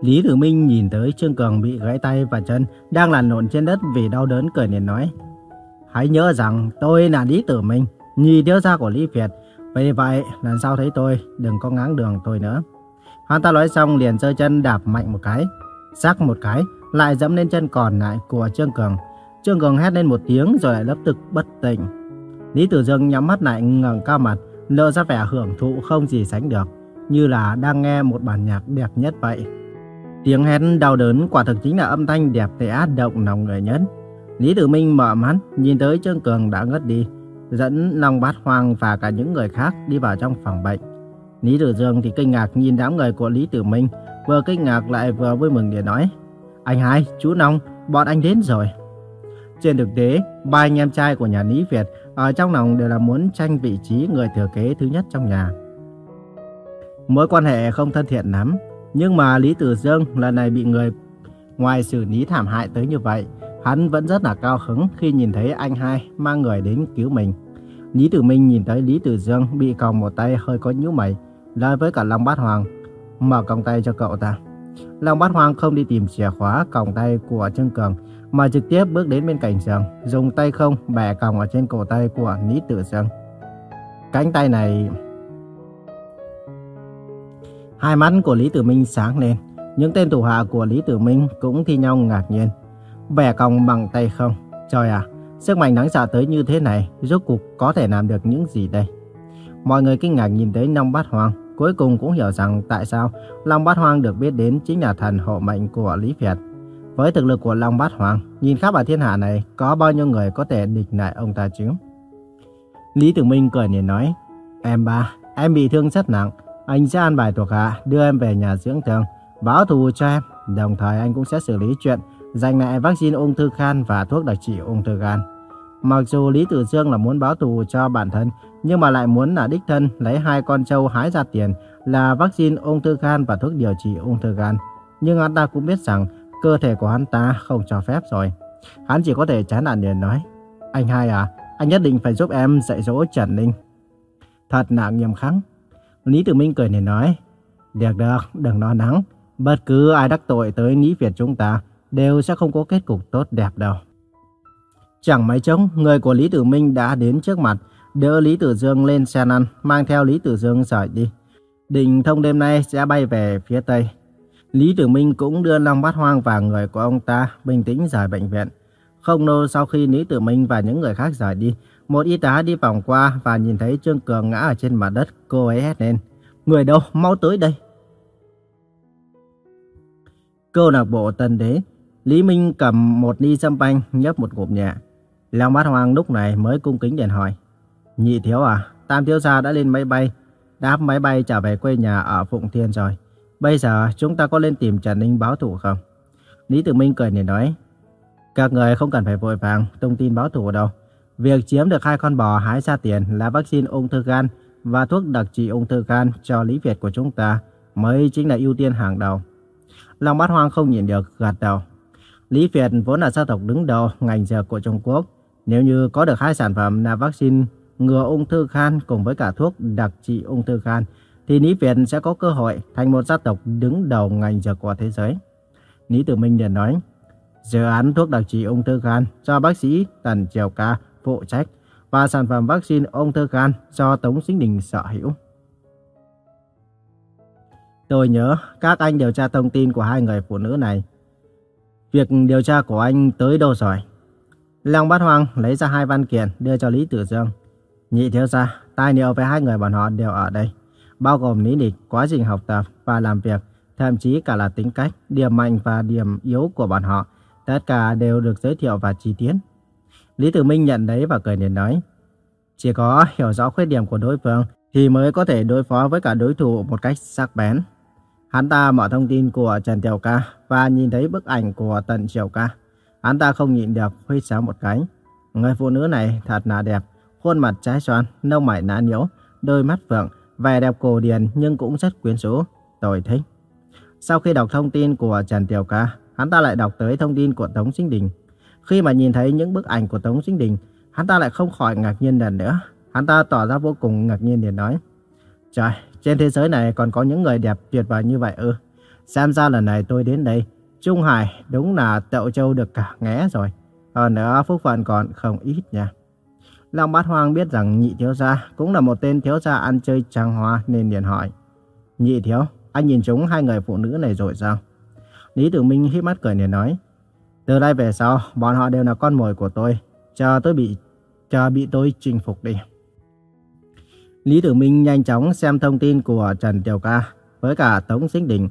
Lý Tử Minh nhìn tới Trương Cường bị gãy tay và chân đang lăn lộn trên đất vì đau đớn cười liền nói. Hãy nhớ rằng tôi là Lý Tử Minh, nhi thiếu gia của Lý Việt. Vì vậy, lần sau thấy tôi, đừng có ngáng đường tôi nữa. Hắn ta nói xong liền giơ chân đạp mạnh một cái. rắc một cái, lại dẫm lên chân còn lại của Trương Cường. Trương Cường hét lên một tiếng rồi lại lập tức bất tỉnh. Lý Tử Dương nhắm mắt lại ngẩng cao mặt, lộ ra vẻ hưởng thụ không gì sánh được, như là đang nghe một bản nhạc đẹp nhất vậy. Tiếng hét đau đớn quả thực chính là âm thanh đẹp đẽ động lòng người nhất. Lý Tử Minh mở mắt, nhìn tới Trương Cường đã ngất đi, dẫn Long Bát Hoang và cả những người khác đi vào trong phòng bệnh. Lý Tử Dương thì kinh ngạc nhìn đám người của Lý Tử Minh, vừa kinh ngạc lại vừa vui mừng để nói. Anh hai, chú Long, bọn anh đến rồi. Trên thực tế, ba anh em trai của nhà Lý Việt ở trong lòng đều là muốn tranh vị trí người thừa kế thứ nhất trong nhà. Mối quan hệ không thân thiện lắm, nhưng mà Lý Tử Dương lần này bị người ngoài xử lý thảm hại tới như vậy, hắn vẫn rất là cao hứng khi nhìn thấy anh hai mang người đến cứu mình. Lý Tử Minh nhìn thấy Lý Tử Dương bị còng một tay hơi có nhíu mày, nói với cả Long Bát Hoàng, mở còng tay cho cậu ta. Long Bát Hoàng không đi tìm chìa khóa còng tay của Trương Cường, mà trực tiếp bước đến bên cạnh giường, dùng tay không bẻ còng ở trên cổ tay của Lý Tử Dương. Cánh tay này... Hai mắt của Lý Tử Minh sáng lên, những tên thủ hạ của Lý Tử Minh cũng thi nhau ngạc nhiên. Bẻ còng bằng tay không, trời à, sức mạnh đáng sợ tới như thế này, rốt cuộc có thể làm được những gì đây? Mọi người kinh ngạc nhìn thấy Long Bát Hoàng, cuối cùng cũng hiểu rằng tại sao Long Bát Hoàng được biết đến chính là thần hộ mệnh của Lý Việt. Với thực lực của Long Bát Hoàng, nhìn khắp ở thiên hạ này, có bao nhiêu người có thể địch lại ông ta chứ? Lý Tử Minh cười nhìn nói, Em ba, em bị thương rất nặng. Anh sẽ an bài thuộc hạ, đưa em về nhà dưỡng thương, báo thù cho em. Đồng thời anh cũng sẽ xử lý chuyện giành lại vaccine ung thư gan và thuốc đặc trị ung thư gan. Mặc dù Lý Tử Dương là muốn báo thù cho bản thân, nhưng mà lại muốn là đích thân lấy hai con trâu hái ra tiền là vaccine ung thư gan và thuốc điều trị ung thư gan. Nhưng anh ta cũng biết rằng cơ thể của hắn ta không cho phép rồi. Hắn chỉ có thể chán nản liền nói, anh hai à, anh nhất định phải giúp em dạy dỗ Trần Ninh. Thật là nghiêm khắc. Lý Tử Minh cười liền nói, được được, đừng lo lắng. Bất cứ ai đắc tội tới Lý Việt chúng ta đều sẽ không có kết cục tốt đẹp đâu. Chẳng mấy chốc, người của Lý Tử Minh đã đến trước mặt, đỡ Lý Tử Dương lên xe lăn, mang theo Lý Tử Dương rời đi. Định thông đêm nay sẽ bay về phía Tây. Lý Tử Minh cũng đưa Long Bát Hoang và người của ông ta bình tĩnh rời bệnh viện. Không lâu sau khi Lý Tử Minh và những người khác rời đi, một y tá đi vòng qua và nhìn thấy Trương Cường ngã ở trên mặt đất, cô ấy hét lên. Người đâu, mau tới đây. Câu lạc bộ Tân Đế, Lý Minh cầm một ly sâm banh nhấp một ngụm nhẹ. Long Bát Hoang lúc này mới cung kính điện hỏi. Nhị thiếu à, Tam thiếu gia đã lên máy bay, đáp máy bay trở về quê nhà ở Phụng Thiên rồi. Bây giờ chúng ta có lên tìm Trần Ninh báo thù không? Lý Tử Minh cười để nói. Các người không cần phải vội vàng thông tin báo thù đâu. Việc chiếm được hai con bò hái ra tiền là vaccine ung thư gan và thuốc đặc trị ung thư gan cho Lý Việt của chúng ta mới chính là ưu tiên hàng đầu. Long Bát Hoang không nhìn được gật đầu. Lý Việt vốn là gia tộc đứng đầu ngành dược của Trung Quốc. Nếu như có được hai sản phẩm là vaccine ngừa ung thư gan cùng với cả thuốc đặc trị ung thư gan, thì Lý Việt sẽ có cơ hội thành một gia tộc đứng đầu ngành dược của thế giới. Lý Tử Minh liền nói, dự án thuốc đặc trị ung thư gan do bác sĩ Tần Triều Ca phụ trách và sản phẩm vaccine ung thư gan do Tống Sinh Đình sở hữu. Tôi nhớ các anh điều tra thông tin của hai người phụ nữ này. Việc điều tra của anh tới đâu rồi? Long Bát Hoàng lấy ra hai văn kiện đưa cho Lý Tử Dương. Nhị thiếu gia, tài liệu về hai người bọn họ đều ở đây. Bao gồm lý lịch, quá trình học tập và làm việc, thậm chí cả là tính cách, điểm mạnh và điểm yếu của bọn họ. Tất cả đều được giới thiệu và chi tiết. Lý Tử Minh nhận lấy và cười nhìn nói. Chỉ có hiểu rõ khuyết điểm của đối phương thì mới có thể đối phó với cả đối thủ một cách sắc bén. Hắn ta mở thông tin của Trần Tiểu Ca và nhìn thấy bức ảnh của Tần Triều Ca. Hắn ta không nhịn được huy sáo một cái. Người phụ nữ này thật là đẹp, khuôn mặt trái xoan, lông mày nã nhiễu, đôi mắt vượng, vẻ đẹp cổ điển nhưng cũng rất quyến rũ. Tôi thích. Sau khi đọc thông tin của Trần Tiểu Ca, hắn ta lại đọc tới thông tin của Tống Sinh Đình. Khi mà nhìn thấy những bức ảnh của Tống Sinh Đình, hắn ta lại không khỏi ngạc nhiên lần nữa. Hắn ta tỏ ra vô cùng ngạc nhiên để nói. Trời, trên thế giới này còn có những người đẹp tuyệt vời như vậy ư. Xem ra lần này tôi đến đây, Trung Hải đúng là tậu châu được cả ngẽ rồi. Hơn nữa phúc phận còn không ít nha. Long Bát Hoang biết rằng nhị thiếu gia cũng là một tên thiếu gia ăn chơi trăng hoa nên liền hỏi. Nhị thiếu, anh nhìn chúng hai người phụ nữ này rồi sao? Lý Tử Minh hít mắt cười liền nói. Từ đây về sau, bọn họ đều là con mồi của tôi. Chờ tôi bị, chờ bị tôi chinh phục đi. Lý Tử Minh nhanh chóng xem thông tin của Trần Tiểu Ca với cả Tống Sinh Đình.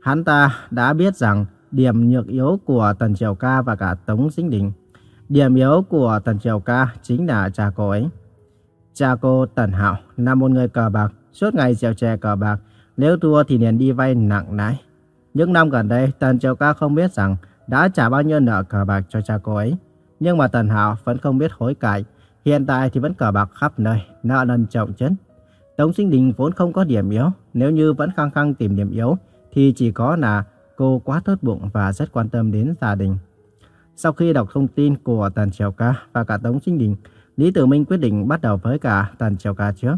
Hắn ta đã biết rằng điểm nhược yếu của Tần Triều Ca và cả Tống Sinh Đình. Điểm yếu của Tần Triều Ca chính là cha cô ấy. Cha cô Tần Hạo là một người cờ bạc, suốt ngày dèo chè cờ bạc. Nếu thua thì liền đi vay nặng lãi. Những năm gần đây, Tần Triều Ca không biết rằng đã trả bao nhiêu nợ cờ bạc cho cha cô ấy. Nhưng mà Tần Hạo vẫn không biết hối cải. Hiện tại thì vẫn cờ bạc khắp nơi, nợ nần trọng chấn. Tống Sinh Đình vốn không có điểm yếu. Nếu như vẫn khăng khăng tìm điểm yếu, thì chỉ có là cô quá tốt bụng và rất quan tâm đến gia đình. Sau khi đọc thông tin của Tần Triều Ca và cả Tống Sinh Đình, Lý Tử Minh quyết định bắt đầu với cả Tần Triều Ca trước.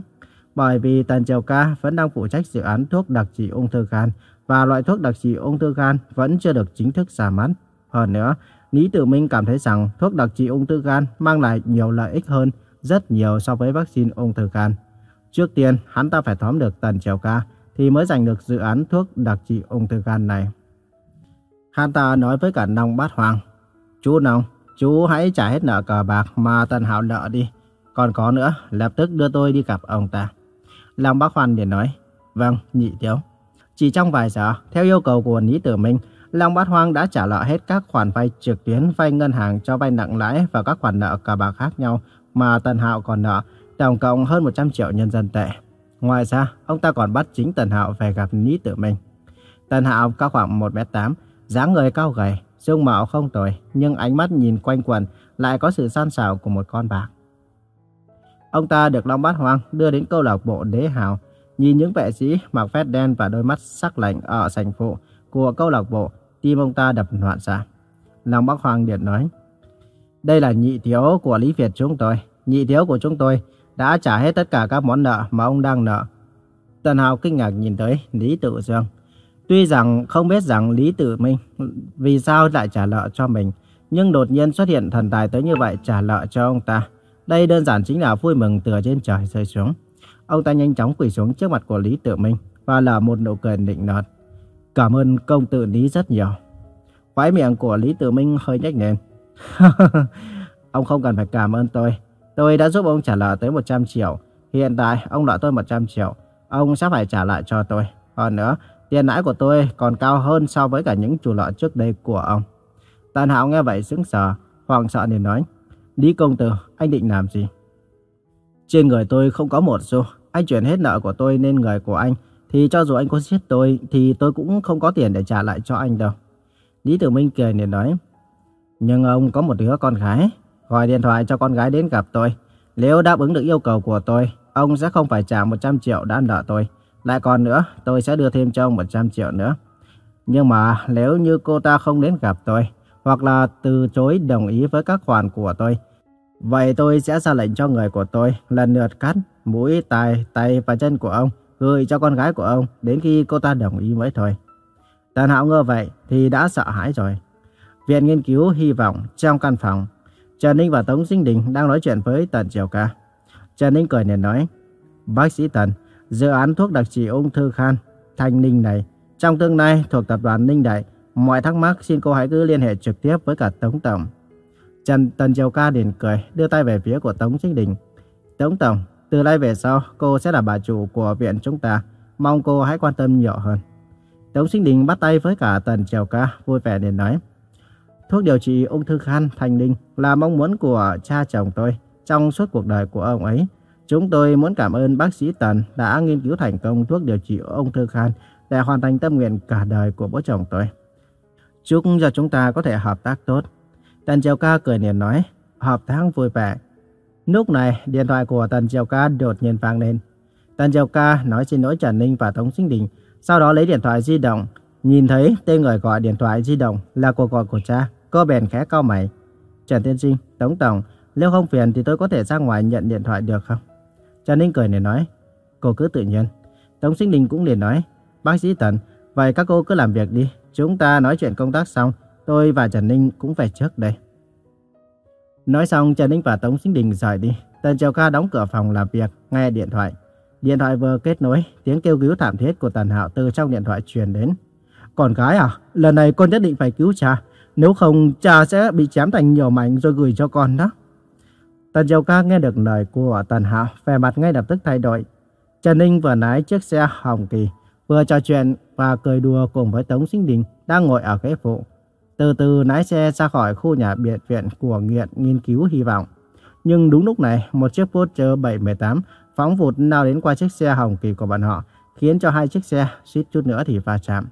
Bởi vì Tần Triều Ca vẫn đang phụ trách dự án thuốc đặc trị ung thư gan và loại thuốc đặc trị ung thư gan vẫn chưa được chính thức ra mắt. Hơn nữa, Lý Tử Minh cảm thấy rằng thuốc đặc trị ung thư gan mang lại nhiều lợi ích hơn rất nhiều so với vaccine ung thư gan. Trước tiên, hắn ta phải tóm được Tần Triều Ca thì mới giành được dự án thuốc đặc trị ung thư gan này. Hắn ta nói với cả Nông Bát Hoàng, Chú Nông, chú hãy trả hết nợ cờ bạc mà Tần Hạo nợ đi. Còn có nữa, lập tức đưa tôi đi gặp ông ta. Long Bác Hoàng liền nói, vâng, nhị thiếu. Chỉ trong vài giờ, theo yêu cầu của Lý Tử Minh, Long Bát Hoang đã trả nợ hết các khoản vay trực tuyến, vay ngân hàng cho vay nặng lãi và các khoản nợ cờ bạc khác nhau mà Tần Hạo còn nợ, tổng cộng hơn 100 triệu nhân dân tệ. Ngoài ra, ông ta còn bắt chính Tần Hạo về gặp Lý Tử Minh. Tần Hạo cao khoảng 1m8, dáng người cao gầy, dung mạo không tồi, nhưng ánh mắt nhìn quanh quần lại có sự san sảo của một con bạc. Ông ta được Long Bát Hoang đưa đến câu lạc bộ Đế Hào, nhìn những vệ sĩ mặc vest đen và đôi mắt sắc lạnh ở sảnh phụ của câu lạc bộ, tim ông ta đập loạn xạ. lòng bắc hoàng điện nói, đây là nhị thiếu của Lý Việt chúng tôi, nhị thiếu của chúng tôi đã trả hết tất cả các món nợ mà ông đang nợ. Tần Hào kinh ngạc nhìn tới Lý Tự Dương. Tuy rằng không biết rằng Lý tự Minh vì sao lại trả nợ cho mình, nhưng đột nhiên xuất hiện thần tài tới như vậy trả nợ cho ông ta. Đây đơn giản chính là vui mừng từ trên trời rơi xuống. Ông ta nhanh chóng quỳ xuống trước mặt của Lý Tự Minh và là một nụ cười nịnh nọt. Cảm ơn công tử Lý rất nhiều. Khói miệng của Lý Tự Minh hơi nhếch lên. ông không cần phải cảm ơn tôi. Tôi đã giúp ông trả nợ tới 100 triệu. Hiện tại ông nợ tôi 100 triệu. Ông sẽ phải trả lại cho tôi. Hơn nữa, tiền lãi của tôi còn cao hơn so với cả những chủ nợ trước đây của ông. Tàn Hạo nghe vậy sững sờ, hoàng sợ nên nói. Lý công tử, anh định làm gì? Trên người tôi không có một xu. Anh chuyển hết nợ của tôi lên người của anh. Thì cho dù anh có giết tôi, thì tôi cũng không có tiền để trả lại cho anh đâu. Lý Tử Minh cười liền nói. Nhưng ông có một đứa con gái. Gọi điện thoại cho con gái đến gặp tôi. Nếu đáp ứng được yêu cầu của tôi, ông sẽ không phải trả 100 triệu đã nợ tôi. Lại còn nữa, tôi sẽ đưa thêm cho ông 100 triệu nữa. Nhưng mà nếu như cô ta không đến gặp tôi, hoặc là từ chối đồng ý với các khoản của tôi, vậy tôi sẽ ra lệnh cho người của tôi lần lượt cắt mũi, tai, tay và chân của ông, gửi cho con gái của ông đến khi cô ta đồng ý mới thôi. Tần Hạo ngơ vậy thì đã sợ hãi rồi. Viện nghiên cứu hy vọng trong căn phòng, Trần Ninh và Tống Sinh Đình đang nói chuyện với Tần Triều Ca. Trần Ninh cười nền nói, Bác sĩ Tần, dự án thuốc đặc trị ung thư khan Thanh Ninh này, trong tương lai thuộc tập đoàn Ninh Đại, mọi thắc mắc xin cô hãy cứ liên hệ trực tiếp với cả Tống Tổng. Trần Tần Triều Ca liền cười, đưa tay về phía của Tống Sinh Đình. Tống Tổng, từ nay về sau, cô sẽ là bà chủ của viện chúng ta. Mong cô hãy quan tâm nhiều hơn. Tống Sinh Đình bắt tay với cả Tần Triều Ca, vui vẻ liền nói. Thuốc điều trị ung thư khan Thanh Ninh là mong muốn của cha chồng tôi trong suốt cuộc đời của ông ấy. Chúng tôi muốn cảm ơn bác sĩ Tần đã nghiên cứu thành công thuốc điều trị ung thư khan để hoàn thành tâm nguyện cả đời của bố chồng tôi. Chúc cho chúng ta có thể hợp tác tốt. Tần Triều Ca cười niềm nói, hợp tháng vui vẻ. Lúc này, điện thoại của Tần Triều Ca đột nhiên vang lên. Tần Triều Ca nói xin lỗi Trần Ninh và Tống Sinh Đình, sau đó lấy điện thoại di động. Nhìn thấy tên người gọi điện thoại di động là cuộc gọi của cha, cô bèn khẽ cau mày. Trần Tiên Sinh, Tống Tổng, nếu không phiền thì tôi có thể ra ngoài nhận điện thoại được không? Trần Ninh cười để nói, cô cứ tự nhiên. Tống Sinh Đình cũng liền nói, bác sĩ Tần, Vậy các cô cứ làm việc đi. Chúng ta nói chuyện công tác xong, tôi và Trần Ninh cũng về trước đây. Nói xong, Trần Ninh và Tống Sinh Đình rời đi. Tần Triều Ca đóng cửa phòng làm việc, nghe điện thoại. Điện thoại vừa kết nối, tiếng kêu cứu thảm thiết của Tần Hạo từ trong điện thoại truyền đến. còn gái à, lần này con nhất định phải cứu cha. Nếu không, cha sẽ bị chém thành nhiều mảnh rồi gửi cho con đó. Tần Triều Ca nghe được lời của Tần Hạo, vẻ mặt ngay lập tức thay đổi. Trần Ninh vừa lái chiếc xe Hồng Kỳ, vừa trò chuyện và cười đùa cùng với Tống Sinh Đình đang ngồi ở ghế phụ. Từ từ lái xe ra khỏi khu nhà biệt viện của nghiện nghiên cứu hy vọng. Nhưng đúng lúc này, một chiếc Porsche 718 phóng vụt lao đến qua chiếc xe Hồng Kỳ của bọn họ, khiến cho hai chiếc xe suýt chút nữa thì va chạm.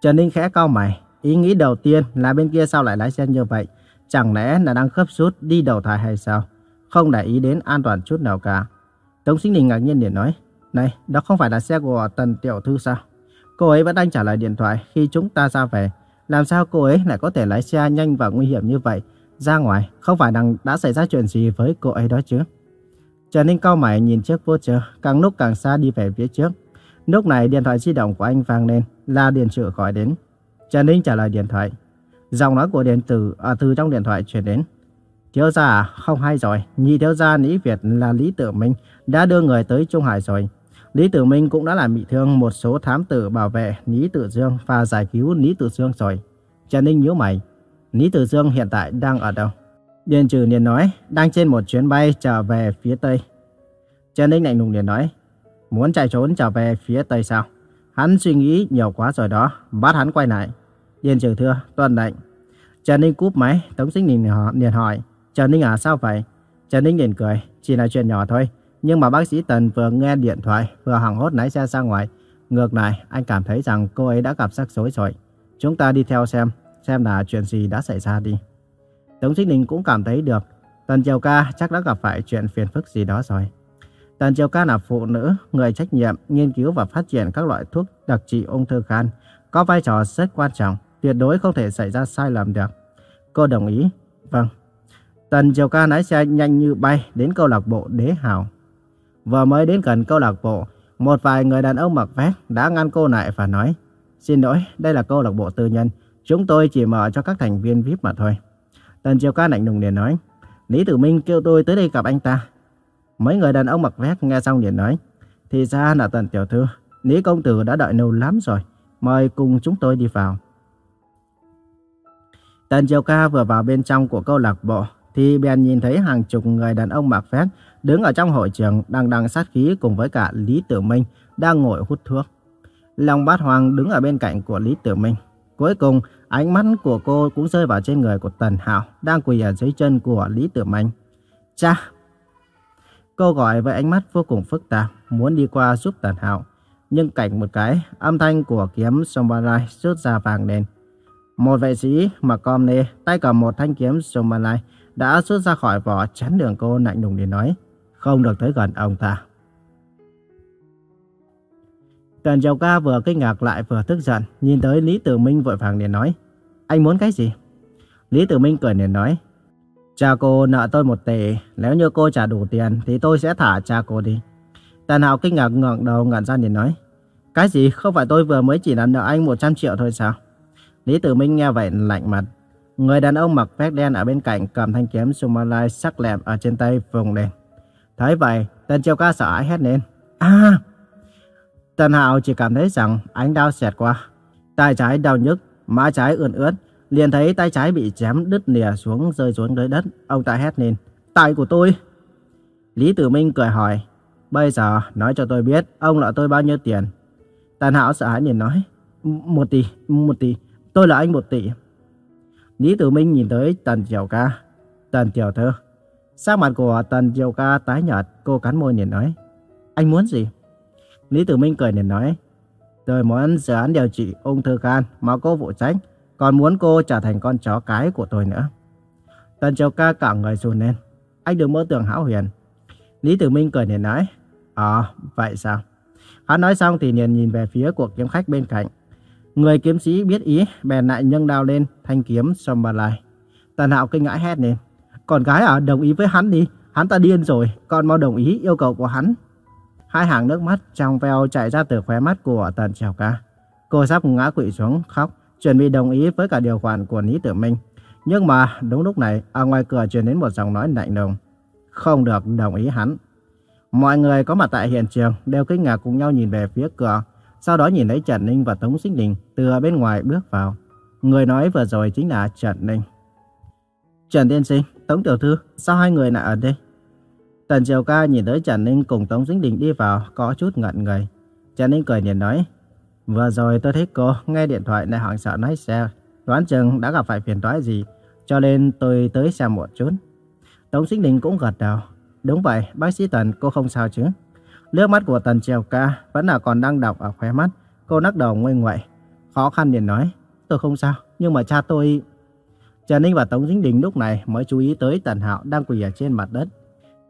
Trần Ninh khẽ cau mày, ý nghĩ đầu tiên là bên kia sao lại lái xe như vậy? Chẳng lẽ là đang khớp sút đi đầu thai hay sao? Không để ý đến an toàn chút nào cả. Tống Sinh Đình ngạc nhiên liền nói, này, đó không phải là xe của Tần Tiểu Thư sao? Cô ấy vẫn đang trả lời điện thoại khi chúng ta ra về. Làm sao cô ấy lại có thể lái xe nhanh và nguy hiểm như vậy? Ra ngoài, không phải rằng đã xảy ra chuyện gì với cô ấy đó chứ? Trần Ninh cao mày nhìn chiếc Porsche, càng lúc càng xa đi về phía trước. Lúc này điện thoại di động của anh vang lên, là điện tử gọi đến. Trần Ninh trả lời điện thoại. Giọng nói của điện tử ở từ trong điện thoại truyền đến. Thiếu gia à, không hay rồi, nhị thiếu gia Lý Việt là Lý Tự Minh đã đưa người tới Trung Hải rồi. Lý Tử Minh cũng đã làm bị thương một số thám tử bảo vệ Lý Tử Dương và giải cứu Lý Tử Dương rồi. Trần Ninh nhíu mày, Lý Tử Dương hiện tại đang ở đâu? Điền Trừ liền nói, đang trên một chuyến bay trở về phía Tây. Trần Ninh lạnh lùng liền nói, muốn chạy trốn trở về phía Tây sao? Hắn suy nghĩ nhiều quá rồi đó, bắt hắn quay lại. Điền Trừ thưa, tuân lệnh. Trần Ninh cúp máy, Tống Sinh Ninh liền hỏi, Trần Ninh à sao vậy? Trần Ninh liền cười, chỉ là chuyện nhỏ thôi. Nhưng mà bác sĩ Tần vừa nghe điện thoại, vừa hoảng hốt lái xe ra ngoài. Ngược lại, anh cảm thấy rằng cô ấy đã gặp rắc rối rồi. Chúng ta đi theo xem, xem là chuyện gì đã xảy ra đi. Tống Sinh đình cũng cảm thấy được, Tần Triều Ca chắc đã gặp phải chuyện phiền phức gì đó rồi. Tần Triều Ca là phụ nữ, người trách nhiệm nghiên cứu và phát triển các loại thuốc đặc trị ung thư gan, có vai trò rất quan trọng, tuyệt đối không thể xảy ra sai lầm được. Cô đồng ý? Vâng. Tần Triều Ca lái xe nhanh như bay đến câu lạc bộ Đế Hào. Vừa mới đến gần câu lạc bộ, một vài người đàn ông mặc vest đã ngăn cô lại và nói Xin lỗi, đây là câu lạc bộ tư nhân, chúng tôi chỉ mở cho các thành viên VIP mà thôi. Tần Triều Ca lạnh lùng liền nói Lý Tử Minh kêu tôi tới đây gặp anh ta. Mấy người đàn ông mặc vest nghe xong liền nói Thì ra là Tần Tiểu Thư, Lý Công Tử đã đợi lâu lắm rồi, mời cùng chúng tôi đi vào. Tần Triều Ca vừa vào bên trong của câu lạc bộ thì bèn nhìn thấy hàng chục người đàn ông mặc vest đứng ở trong hội trường đang đằng sát khí cùng với cả Lý Tử Minh đang ngồi hút thuốc. Long Bát Hoàng đứng ở bên cạnh của Lý Tử Minh. Cuối cùng, ánh mắt của cô cũng rơi vào trên người của Tần Hạo đang quỳ ở dưới chân của Lý Tử Minh. Cha! Cô gọi với ánh mắt vô cùng phức tạp, muốn đi qua giúp Tần Hạo. Nhưng cảnh một cái, âm thanh của kiếm Sombalai rút ra vàng lên. Một vệ sĩ mặc com nê, tay cầm một thanh kiếm Sombalai đã rút ra khỏi vỏ chắn đường cô lạnh lùng để nói không được tới gần ông ta. Tần Châu Ca vừa kinh ngạc lại vừa tức giận, nhìn tới Lý Tử Minh vội vàng để nói, anh muốn cái gì? Lý Tử Minh cười để nói, cha cô nợ tôi một tỷ, nếu như cô trả đủ tiền thì tôi sẽ thả cha cô đi. Tần Hạo kinh ngạc ngẩng đầu ngẩn ra để nói, cái gì không phải tôi vừa mới chỉ là nợ anh 100 triệu thôi sao? Lý Tử Minh nghe vậy lạnh mặt, người đàn ông mặc vest đen ở bên cạnh cầm thanh kiếm Sumalai sắc lẹm ở trên tay vùng lên. Thấy vậy, Tần Triều Ca sợ hãi hét lên. À! Tần Hạo chỉ cảm thấy rằng ánh đau xẹt qua. Tay trái đau nhức, má trái ươn ướt. Liền thấy tay trái bị chém đứt lìa xuống rơi xuống dưới đất. Ông ta hét lên. Tay của tôi! Lý Tử Minh cười hỏi. Bây giờ nói cho tôi biết ông nợ tôi bao nhiêu tiền. Tần Hạo sợ hãi nhìn nói. Một tỷ, một tỷ. Tôi là anh một tỷ. Lý Tử Minh nhìn tới Tần Triều Ca. Tần Tiểu Thư. Sắc mặt của Tần Diệu Ca tái nhợt, cô cắn môi liền nói. Anh muốn gì? Lý Tử Minh cười liền nói. Tôi muốn dự án điều trị ung thư gan mà cô phụ trách, còn muốn cô trở thành con chó cái của tôi nữa. Tần Diệu Ca cả người run lên. Anh đừng mơ tưởng hão huyền. Lý Tử Minh cười liền nói. Ờ, vậy sao? Hắn nói xong thì liền nhìn về phía cuộc kiếm khách bên cạnh. Người kiếm sĩ biết ý, bèn lại nhâng đao lên, thanh kiếm xông vào lại. Tần Hạo kinh ngãi hét lên. Con gái à, đồng ý với hắn đi. Hắn ta điên rồi, con mau đồng ý yêu cầu của hắn. Hai hàng nước mắt trong veo chảy ra từ khóe mắt của Tần Trèo Ca. Cô sắp ngã quỵ xuống khóc, chuẩn bị đồng ý với cả điều khoản của Lý Tử Minh. Nhưng mà đúng lúc này, ở ngoài cửa truyền đến một giọng nói lạnh lùng. Không được đồng ý hắn. Mọi người có mặt tại hiện trường đều kinh ngạc cùng nhau nhìn về phía cửa. Sau đó nhìn thấy Trần Ninh và Tống Sinh Đình từ bên ngoài bước vào. Người nói vừa rồi chính là Trần Ninh. Trần Tiên Sinh, Tống Tiểu Thư, sao hai người lại ở đây? Tần Triều Ca nhìn tới Trần Ninh cùng Tống Sinh Đình đi vào, có chút ngận người. Trần Ninh cười nhìn nói, Vừa rồi tôi thấy cô nghe điện thoại này hoảng sợ nói xe, đoán chừng đã gặp phải phiền toái gì, cho nên tôi tới xem một chút. Tống Sinh Đình cũng gật đầu. Đúng vậy, bác sĩ Tần, cô không sao chứ? Nước mắt của Tần Triều Ca vẫn là còn đang đọng ở khóe mắt. Cô nắc đầu nguôi ngoại. Khó khăn liền nói, tôi không sao, nhưng mà cha tôi... Trần Ninh và Tống Dính Đình lúc này mới chú ý tới Tần Hạo đang quỳ ở trên mặt đất.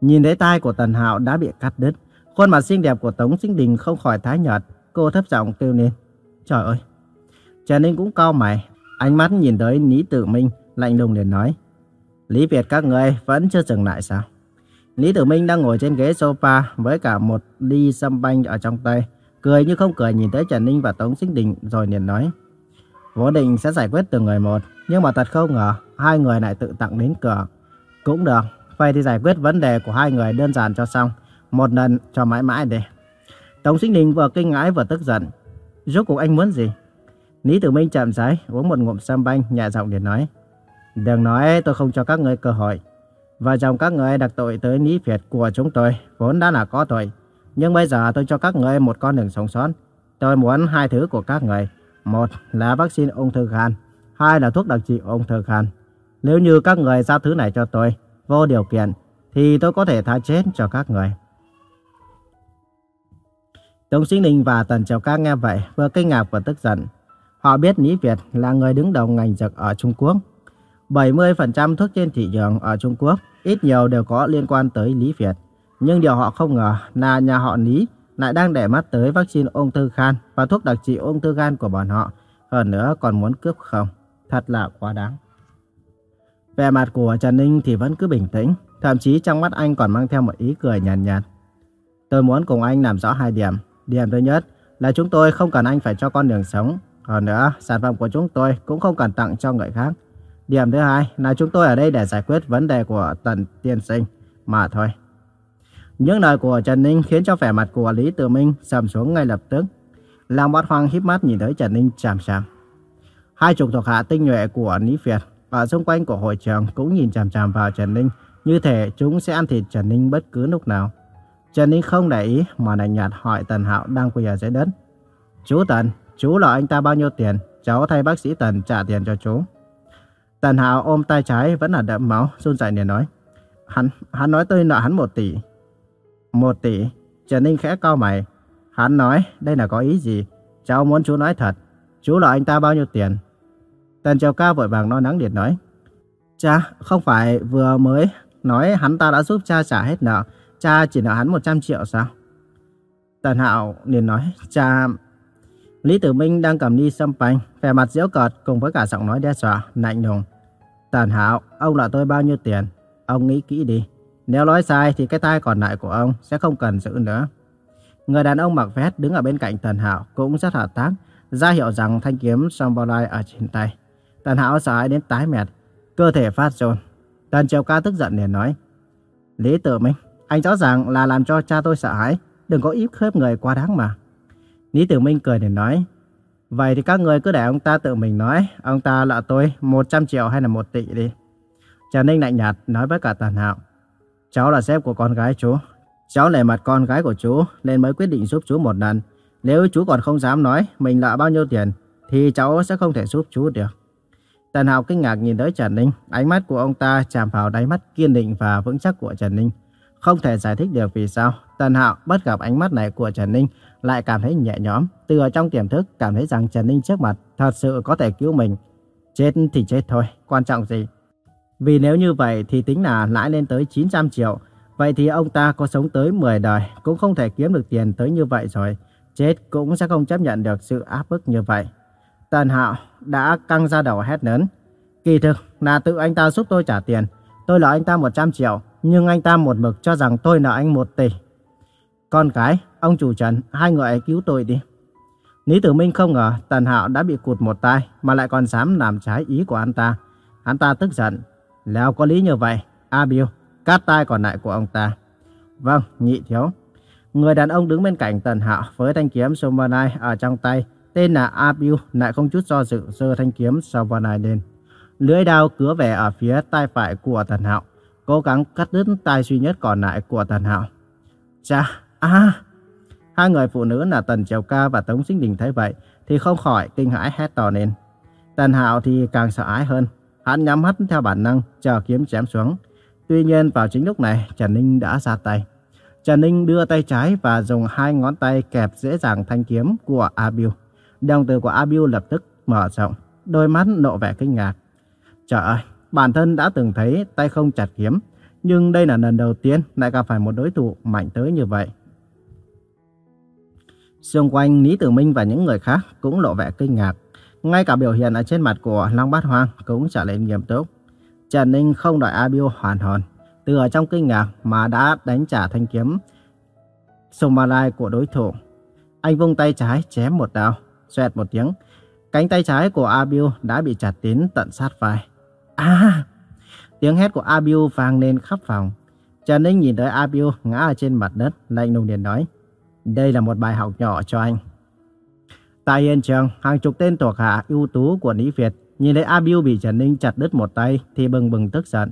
Nhìn thấy tai của Tần Hạo đã bị cắt đứt, khuôn mặt xinh đẹp của Tống Dính Đình không khỏi thái nhợt, cô thấp giọng kêu lên. Trời ơi! Trần Ninh cũng cao mày, ánh mắt nhìn tới Lý Tử Minh, lạnh lùng liền nói. Lý Việt các người vẫn chưa dừng lại sao? Lý Tử Minh đang ngồi trên ghế sofa với cả một ly sâm banh ở trong tay. Cười như không cười nhìn tới Trần Ninh và Tống Sinh Đình rồi liền nói. Vô định sẽ giải quyết từng người một, nhưng mà thật không ngờ hai người lại tự tặng đến cửa. Cũng được, vậy thì giải quyết vấn đề của hai người đơn giản cho xong. Một lần cho mãi mãi đi. Tống Sinh Đình vừa kinh ngãi vừa tức giận. Rốt cuộc anh muốn gì? Lý Tử Minh chậm rãi uống một ngụm sâm banh nhẹ giọng để nói. Đừng nói tôi không cho các người cơ hội. Vợ chồng các người đặt tội tới Lý Việt của chúng tôi vốn đã là có tội. Nhưng bây giờ tôi cho các người một con đường sống sót. Tôi muốn hai thứ của các người. Một là vaccine ung thư gan. Hai là thuốc đặc trị ung thư gan. Nếu như các người giao thứ này cho tôi, vô điều kiện, thì tôi có thể tha chết cho các người. Tống Sinh Ninh và Tần Triều Ca nghe vậy vừa kinh ngạc vừa tức giận. Họ biết Lý Việt là người đứng đầu ngành dược ở Trung Quốc. 70% thuốc trên thị trường ở Trung Quốc ít nhiều đều có liên quan tới Lý Việt. Nhưng điều họ không ngờ là nhà họ Lý lại đang để mắt tới vaccine ung thư gan và thuốc đặc trị ung thư gan của bọn họ. Hơn nữa còn muốn cướp không. Thật là quá đáng. Về mặt của Trần Ninh thì vẫn cứ bình tĩnh. Thậm chí trong mắt anh còn mang theo một ý cười nhàn nhạt, nhạt. Tôi muốn cùng anh làm rõ hai điểm. Điểm thứ nhất là chúng tôi không cần anh phải cho con đường sống. Hơn nữa, sản phẩm của chúng tôi cũng không cần tặng cho người khác. Điểm thứ hai là chúng tôi ở đây để giải quyết vấn đề của Tần Tiên Sinh mà thôi. Những lời của Trần Ninh khiến cho vẻ mặt của Lý Tử Minh sầm xuống ngay lập tức. Làng bát hoang híp mắt nhìn thấy Trần Ninh chằm chằm. Hai chục thuộc hạ tinh nhuệ của Lý Việt ở xung quanh của hội trường cũng nhìn chằm chằm vào Trần Ninh, như thể chúng sẽ ăn thịt Trần Ninh bất cứ lúc nào. Trần Ninh không để ý mà lạnh nhạt hỏi Tần Hạo đang quỳ ở dưới đất. Chú Tần, chú lọ anh ta bao nhiêu tiền? Cháu thay bác sĩ Tần trả tiền cho chú. Tần Hạo ôm tay trái vẫn là đẫm máu, run rẩy liền nói. Hắn, hắn nói tôi nợ hắn một tỷ. Một tỷ? Trần Ninh khẽ cau mày. Hắn nói, đây là có ý gì? Cháu muốn chú nói thật. Chú nợ anh ta bao nhiêu tiền? Tần Triều Ca vội vàng nói nắng điện nói. Cha, không phải vừa mới nói hắn ta đã giúp cha trả hết nợ. Cha chỉ nợ hắn 100 triệu sao? Tần Hạo liền nói, cha... Lý Tử Minh đang cầm đi sâm panh, vẻ mặt giễu cợt cùng với cả giọng nói đe dọa, lạnh lùng. Tần Hạo, ông nợ tôi bao nhiêu tiền? Ông nghĩ kỹ đi. Nếu nói sai thì cái tai còn lại của ông sẽ không cần giữ nữa. Người đàn ông mặc vest đứng ở bên cạnh Tần Hạo cũng rất hợp tác, ra hiệu rằng thanh kiếm Sambolai ở trên tay. Tần Hạo sợ hãi đến tái mệt, cơ thể phát run. Tần Triều Ca tức giận liền nói, Lý Tử Minh, anh rõ ràng là làm cho cha tôi sợ hãi, đừng có íp khớp người quá đáng mà. Lý Tử Minh cười để nói, Vậy thì các người cứ để ông ta tự mình nói, ông ta lợ tôi 100 triệu hay là 1 tỷ đi. Trần Ninh lạnh nhạt nói với cả Tần Hạo. Cháu là sếp của con gái chú. Cháu nể mặt con gái của chú nên mới quyết định giúp chú một lần. Nếu chú còn không dám nói mình lợ bao nhiêu tiền thì cháu sẽ không thể giúp chú được. Tần Hạo kinh ngạc nhìn tới Trần Ninh, ánh mắt của ông ta chạm vào đáy mắt kiên định và vững chắc của Trần Ninh. Không thể giải thích được vì sao Tần Hạo bắt gặp ánh mắt này của Trần Ninh lại cảm thấy nhẹ nhõm, từ ở trong tiềm thức cảm thấy rằng Trần Ninh trước mặt thật sự có thể cứu mình. Chết thì chết thôi, quan trọng gì? Vì nếu như vậy thì tính là lãi lên tới 900 triệu, vậy thì ông ta có sống tới 10 đời cũng không thể kiếm được tiền tới như vậy rồi. Chết cũng sẽ không chấp nhận được sự áp bức như vậy. Tần Hạo đã căng ra đầu hét lớn. Kỳ thực là tự anh ta giúp tôi trả tiền. Tôi nợ anh ta 100 triệu, nhưng anh ta một mực cho rằng tôi nợ anh 1 tỷ. Con cái, Ông chủ Trần, hai người cứu tôi đi. Lý Tử Minh không ngờ Tần Hạo đã bị cụt một tay mà lại còn dám làm trái ý của anh ta. anh ta tức giận. Leo có lý như vậy. A Biêu, cắt tay còn lại của ông ta. Vâng, nhị thiếu. Người đàn ông đứng bên cạnh Tần Hạo với thanh kiếm Somanai ở trong tay, tên là A Biêu, lại không chút do dự giơ thanh kiếm Somanai lên. Lưỡi đao cứa về ở phía tay phải của Tần Hạo, cố gắng cắt đứt tay duy nhất còn lại của Tần Hạo. Cha, a! Hai người phụ nữ là Tần Triều Ca và Tống Sinh Đình thấy vậy thì không khỏi kinh hãi hét to lên. Tần Hạo thì càng sợ hãi hơn, hắn nhắm mắt theo bản năng chờ kiếm chém xuống. Tuy nhiên vào chính lúc này Trần Ninh đã ra tay. Trần Ninh đưa tay trái và dùng hai ngón tay kẹp dễ dàng thanh kiếm của A Biu. Đồng tử của A Biu lập tức mở rộng, đôi mắt lộ vẻ kinh ngạc. Trời ơi, bản thân đã từng thấy tay không chặt kiếm, nhưng đây là lần đầu tiên lại gặp phải một đối thủ mạnh tới như vậy. Xung quanh Lý Tử Minh và những người khác cũng lộ vẻ kinh ngạc. Ngay cả biểu hiện ở trên mặt của Long Bát Hoang cũng trở nên nghiêm túc. Trần Ninh không đợi A hoàn hồn, từ ở trong kinh ngạc mà đã đánh trả thanh kiếm Somalai của đối thủ. Anh vung tay trái chém một đao, xoẹt một tiếng. Cánh tay trái của Abiu đã bị chặt đến tận sát vai. À! Tiếng hét của Abiu vang lên khắp phòng. Trần Ninh nhìn tới Abiu ngã ở trên mặt đất, lạnh lùng liền nói. Đây là một bài học nhỏ cho anh. Tại hiện trường, hàng chục tên thuộc hạ ưu tú của Lý Việt nhìn thấy Abiu bị Trần Ninh chặt đứt một tay thì bừng bừng tức giận.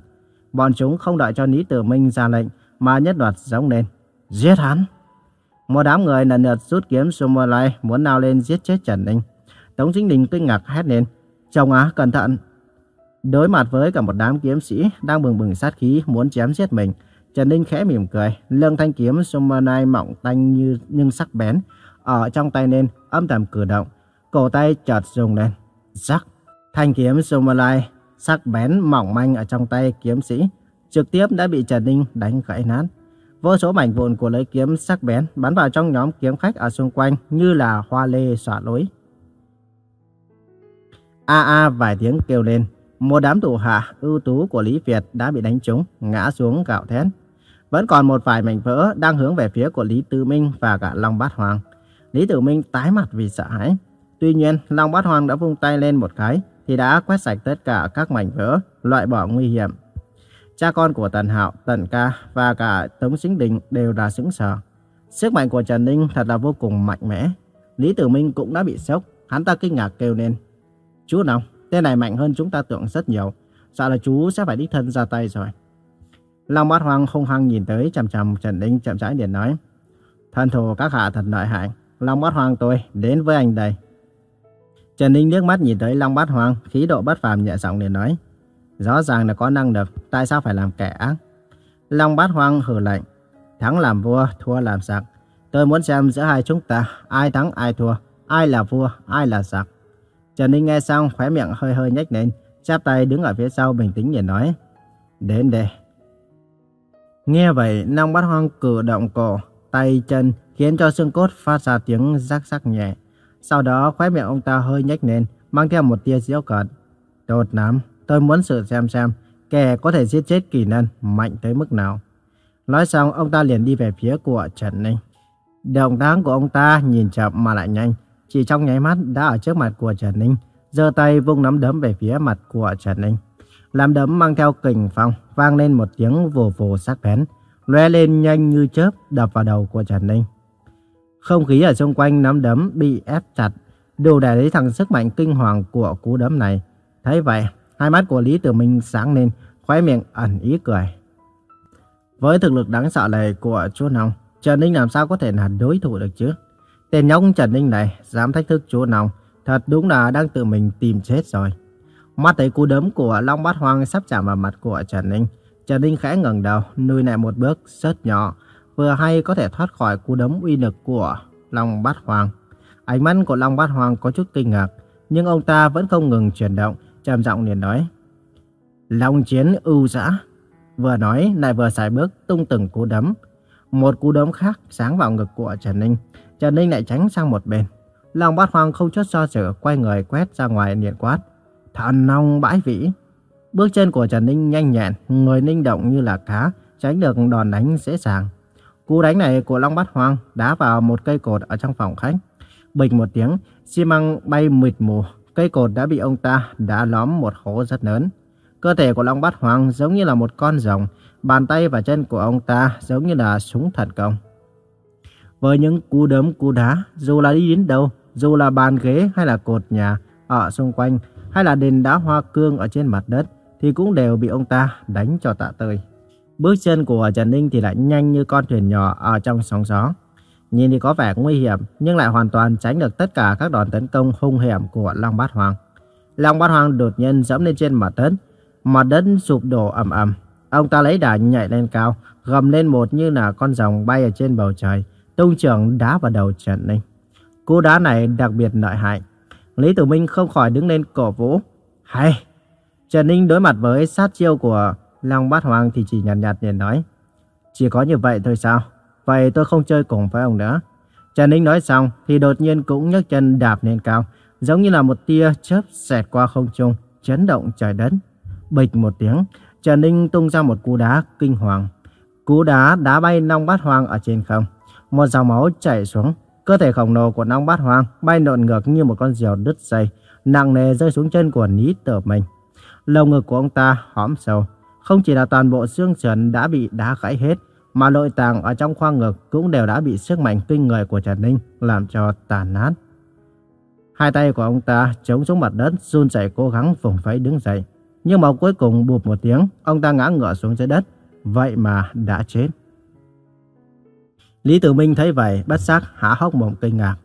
Bọn chúng không đợi cho Lý Tử Minh ra lệnh mà nhất loạt giống lên. Giết hắn! Một đám người lần lượt rút kiếm Sumolai muốn nào lên giết chết Trần Ninh. Tống Chính Đình kinh ngạc hét lên. Chồng á, cẩn thận! Đối mặt với cả một đám kiếm sĩ đang bừng bừng sát khí muốn chém giết mình, Trần Ninh khẽ mỉm cười, lưng thanh kiếm Sumolai mỏng tanh như nhưng sắc bén, ở trong tay nên âm thầm cử động, cổ tay chợt rung lên. Rắc! Thanh kiếm Sumolai sắc bén mỏng manh ở trong tay kiếm sĩ, trực tiếp đã bị Trần Ninh đánh gãy nát. Vô số mảnh vụn của lưỡi kiếm sắc bén bắn vào trong nhóm kiếm khách ở xung quanh như là hoa lê xỏa lối. A a vài tiếng kêu lên, một đám thủ hạ ưu tú của Lý Việt đã bị đánh trúng, ngã xuống gạo thét. Vẫn còn một vài mảnh vỡ đang hướng về phía của Lý Tư Minh và cả Long Bát Hoàng. Lý Tử Minh tái mặt vì sợ hãi. Tuy nhiên, Long Bát Hoàng đã vung tay lên một cái, thì đã quét sạch tất cả các mảnh vỡ, loại bỏ nguy hiểm. Cha con của Tần Hạo, Tần Ca và cả Tống Sinh Đình đều đã sững sờ. Sức mạnh của Trần Ninh thật là vô cùng mạnh mẽ. Lý Tử Minh cũng đã bị sốc, hắn ta kinh ngạc kêu lên. Chú nào, tên này mạnh hơn chúng ta tưởng rất nhiều. Sợ là chú sẽ phải đích thân ra tay rồi. Long Bát Hoàng không hăng nhìn tới chằm chằm Trần Ninh chậm rãi liền nói. Thân thủ các hạ thật lợi hại. Long Bát Hoàng tôi đến với anh đây. Trần Ninh liếc mắt nhìn tới Long Bát Hoàng, khí độ bất phàm nhẹ giọng liền nói. Rõ ràng là có năng lực, tại sao phải làm kẻ ác? Long Bát Hoàng hừ lạnh. Thắng làm vua, thua làm giặc. Tôi muốn xem giữa hai chúng ta, ai thắng ai thua, ai là vua, ai là giặc. Trần Ninh nghe xong, khóe miệng hơi hơi nhếch lên, chắp tay đứng ở phía sau bình tĩnh nhìn nói. Đến đây. Nghe vậy, Long Bát hoang cử động cổ, tay chân, khiến cho xương cốt phát ra tiếng rắc rắc nhẹ. Sau đó khóe miệng ông ta hơi nhếch lên, mang theo một tia giễu cợt. Tốt lắm, tôi muốn sự xem xem kẻ có thể giết chết kỳ nhân mạnh tới mức nào. Nói xong, ông ta liền đi về phía của Trần Ninh. Động tác của ông ta nhìn chậm mà lại nhanh, chỉ trong nháy mắt đã ở trước mặt của Trần Ninh, giơ tay vung nắm đấm về phía mặt của Trần Ninh. Làm đấm mang theo kình phong, vang lên một tiếng vù vù sắc bén, lóe lên nhanh như chớp đập vào đầu của Trần Ninh. Không khí ở xung quanh nắm đấm bị ép chặt, đủ để lấy thằng sức mạnh kinh hoàng của cú đấm này. Thấy vậy, hai mắt của Lý Tử Minh sáng lên, khóe miệng ẩn ý cười. Với thực lực đáng sợ này của chú Nông, Trần Ninh làm sao có thể là đối thủ được chứ? Tên nhóc Trần Ninh này dám thách thức chúa Nông, thật đúng là đang tự mình tìm chết rồi. Mắt thấy cú đấm của Long Bát Hoang sắp chạm vào mặt của Trần Ninh. Trần Ninh khẽ ngẩng đầu, lùi lại một bước rất nhỏ, vừa hay có thể thoát khỏi cú đấm uy lực của Long Bát Hoàng. Ánh mắt của Long Bát Hoàng có chút kinh ngạc, nhưng ông ta vẫn không ngừng chuyển động, trầm giọng liền nói. Long chiến ưu dã. Vừa nói lại vừa xài bước tung từng cú đấm. Một cú đấm khác sáng vào ngực của Trần Ninh. Trần Ninh lại tránh sang một bên. Long Bát Hoàng không chút do dự quay người quét ra ngoài điện quát. Thần nông bãi vĩ. Bước chân của Trần Ninh nhanh nhẹn, người ninh động như là cá, tránh được đòn đánh dễ dàng. Cú đánh này của Long Bát Hoàng đá vào một cây cột ở trong phòng khách. Bình một tiếng, xi măng bay mịt mù, cây cột đã bị ông ta đá lõm một hố rất lớn. Cơ thể của Long Bát Hoàng giống như là một con rồng, bàn tay và chân của ông ta giống như là súng thần công. Với những cú đấm cú đá, dù là đi đến đâu, dù là bàn ghế hay là cột nhà ở xung quanh, hay là đền đá hoa cương ở trên mặt đất, thì cũng đều bị ông ta đánh cho tạ tơi. Bước chân của Trần Ninh thì lại nhanh như con thuyền nhỏ ở trong sóng gió. Nhìn thì có vẻ nguy hiểm, nhưng lại hoàn toàn tránh được tất cả các đòn tấn công hung hiểm của Long Bát Hoàng. Long Bát Hoàng đột nhiên dẫm lên trên mặt đất, mặt đất sụp đổ ầm ầm. Ông ta lấy đà nhảy lên cao, gầm lên một như là con rồng bay ở trên bầu trời, tung trưởng đá vào đầu Trần Ninh. Cú đá này đặc biệt lợi hại. Lý Tử Minh không khỏi đứng lên cổ vũ. Hay! Trần Ninh đối mặt với sát chiêu của Long Bát Hoàng thì chỉ nhàn nhạt liền nói. Chỉ có như vậy thôi sao? Vậy tôi không chơi cùng với ông nữa. Trần Ninh nói xong thì đột nhiên cũng nhấc chân đạp lên cao, giống như là một tia chớp xẹt qua không trung, chấn động trời đất. Bịch một tiếng, Trần Ninh tung ra một cú đá kinh hoàng. Cú đá đá bay Long Bát Hoàng ở trên không. Một dòng máu chảy xuống, cơ thể khổng lồ của Long Bát Hoàng bay lộn ngược như một con diều đứt dây, nặng nề rơi xuống chân của lý Tử Minh. Lồng ngực của ông ta hõm sâu, không chỉ là toàn bộ xương sườn đã bị đá gãy hết, mà nội tạng ở trong khoang ngực cũng đều đã bị sức mạnh kinh người của Trần Ninh làm cho tàn nát. Hai tay của ông ta chống xuống mặt đất, run rẩy cố gắng vùng vẫy đứng dậy. Nhưng mà cuối cùng bụp một tiếng, ông ta ngã ngửa xuống dưới đất, vậy mà đã chết. Lý Tử Minh thấy vậy, bất giác há hốc mồm kinh ngạc.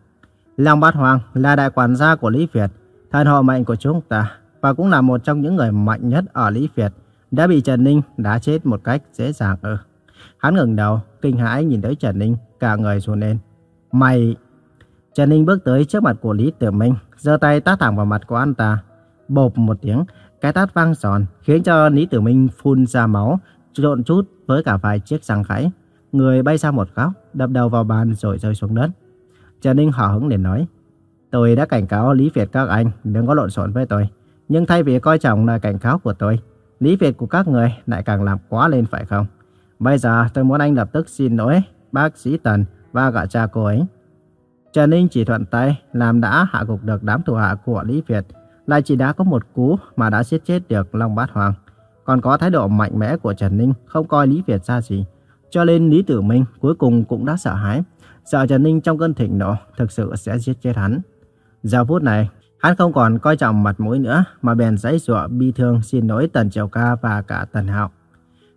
Long Bát Hoàng là đại quản gia của Lý Việt, thần họ mệnh của chúng ta, và cũng là một trong những người mạnh nhất ở Lý Việt, đã bị Trần Ninh đá chết một cách dễ dàng ư. Hắn ngẩng đầu, kinh hãi nhìn thấy Trần Ninh, cả người run lên. Mày... Trần Ninh bước tới trước mặt của Lý Tử Minh, giơ tay tát thẳng vào mặt của anh ta. Bộp một tiếng, cái tát vang giòn, khiến cho Lý Tử Minh phun ra máu, trộn chút với cả vài chiếc răng khải. Người bay sang một góc, đập đầu vào bàn rồi rơi xuống đất. Trần Ninh hào hứng để nói, tôi đã cảnh cáo Lý Việt các anh đừng có lộn xộn với tôi. Nhưng thay vì coi trọng là cảnh cáo của tôi, Lý Việt của các người lại càng làm quá lên phải không? Bây giờ tôi muốn anh lập tức xin lỗi bác sĩ Tần và cả cha cô ấy. Trần Ninh chỉ thuận tay làm đã hạ gục được đám thủ hạ của Lý Việt, lại chỉ đã có một cú mà đã giết chết được Long Bát Hoàng. Còn có thái độ mạnh mẽ của Trần Ninh không coi Lý Việt ra gì. Cho nên Lý Tử Minh cuối cùng cũng đã sợ hãi, sợ Trần Ninh trong cơn thịnh nộ thực sự sẽ giết chết hắn. Giờ phút này, hắn không còn coi trọng mặt mũi nữa mà bèn giấy dụa bi thương xin lỗi Tần Triều Ca và cả Tần Hạo.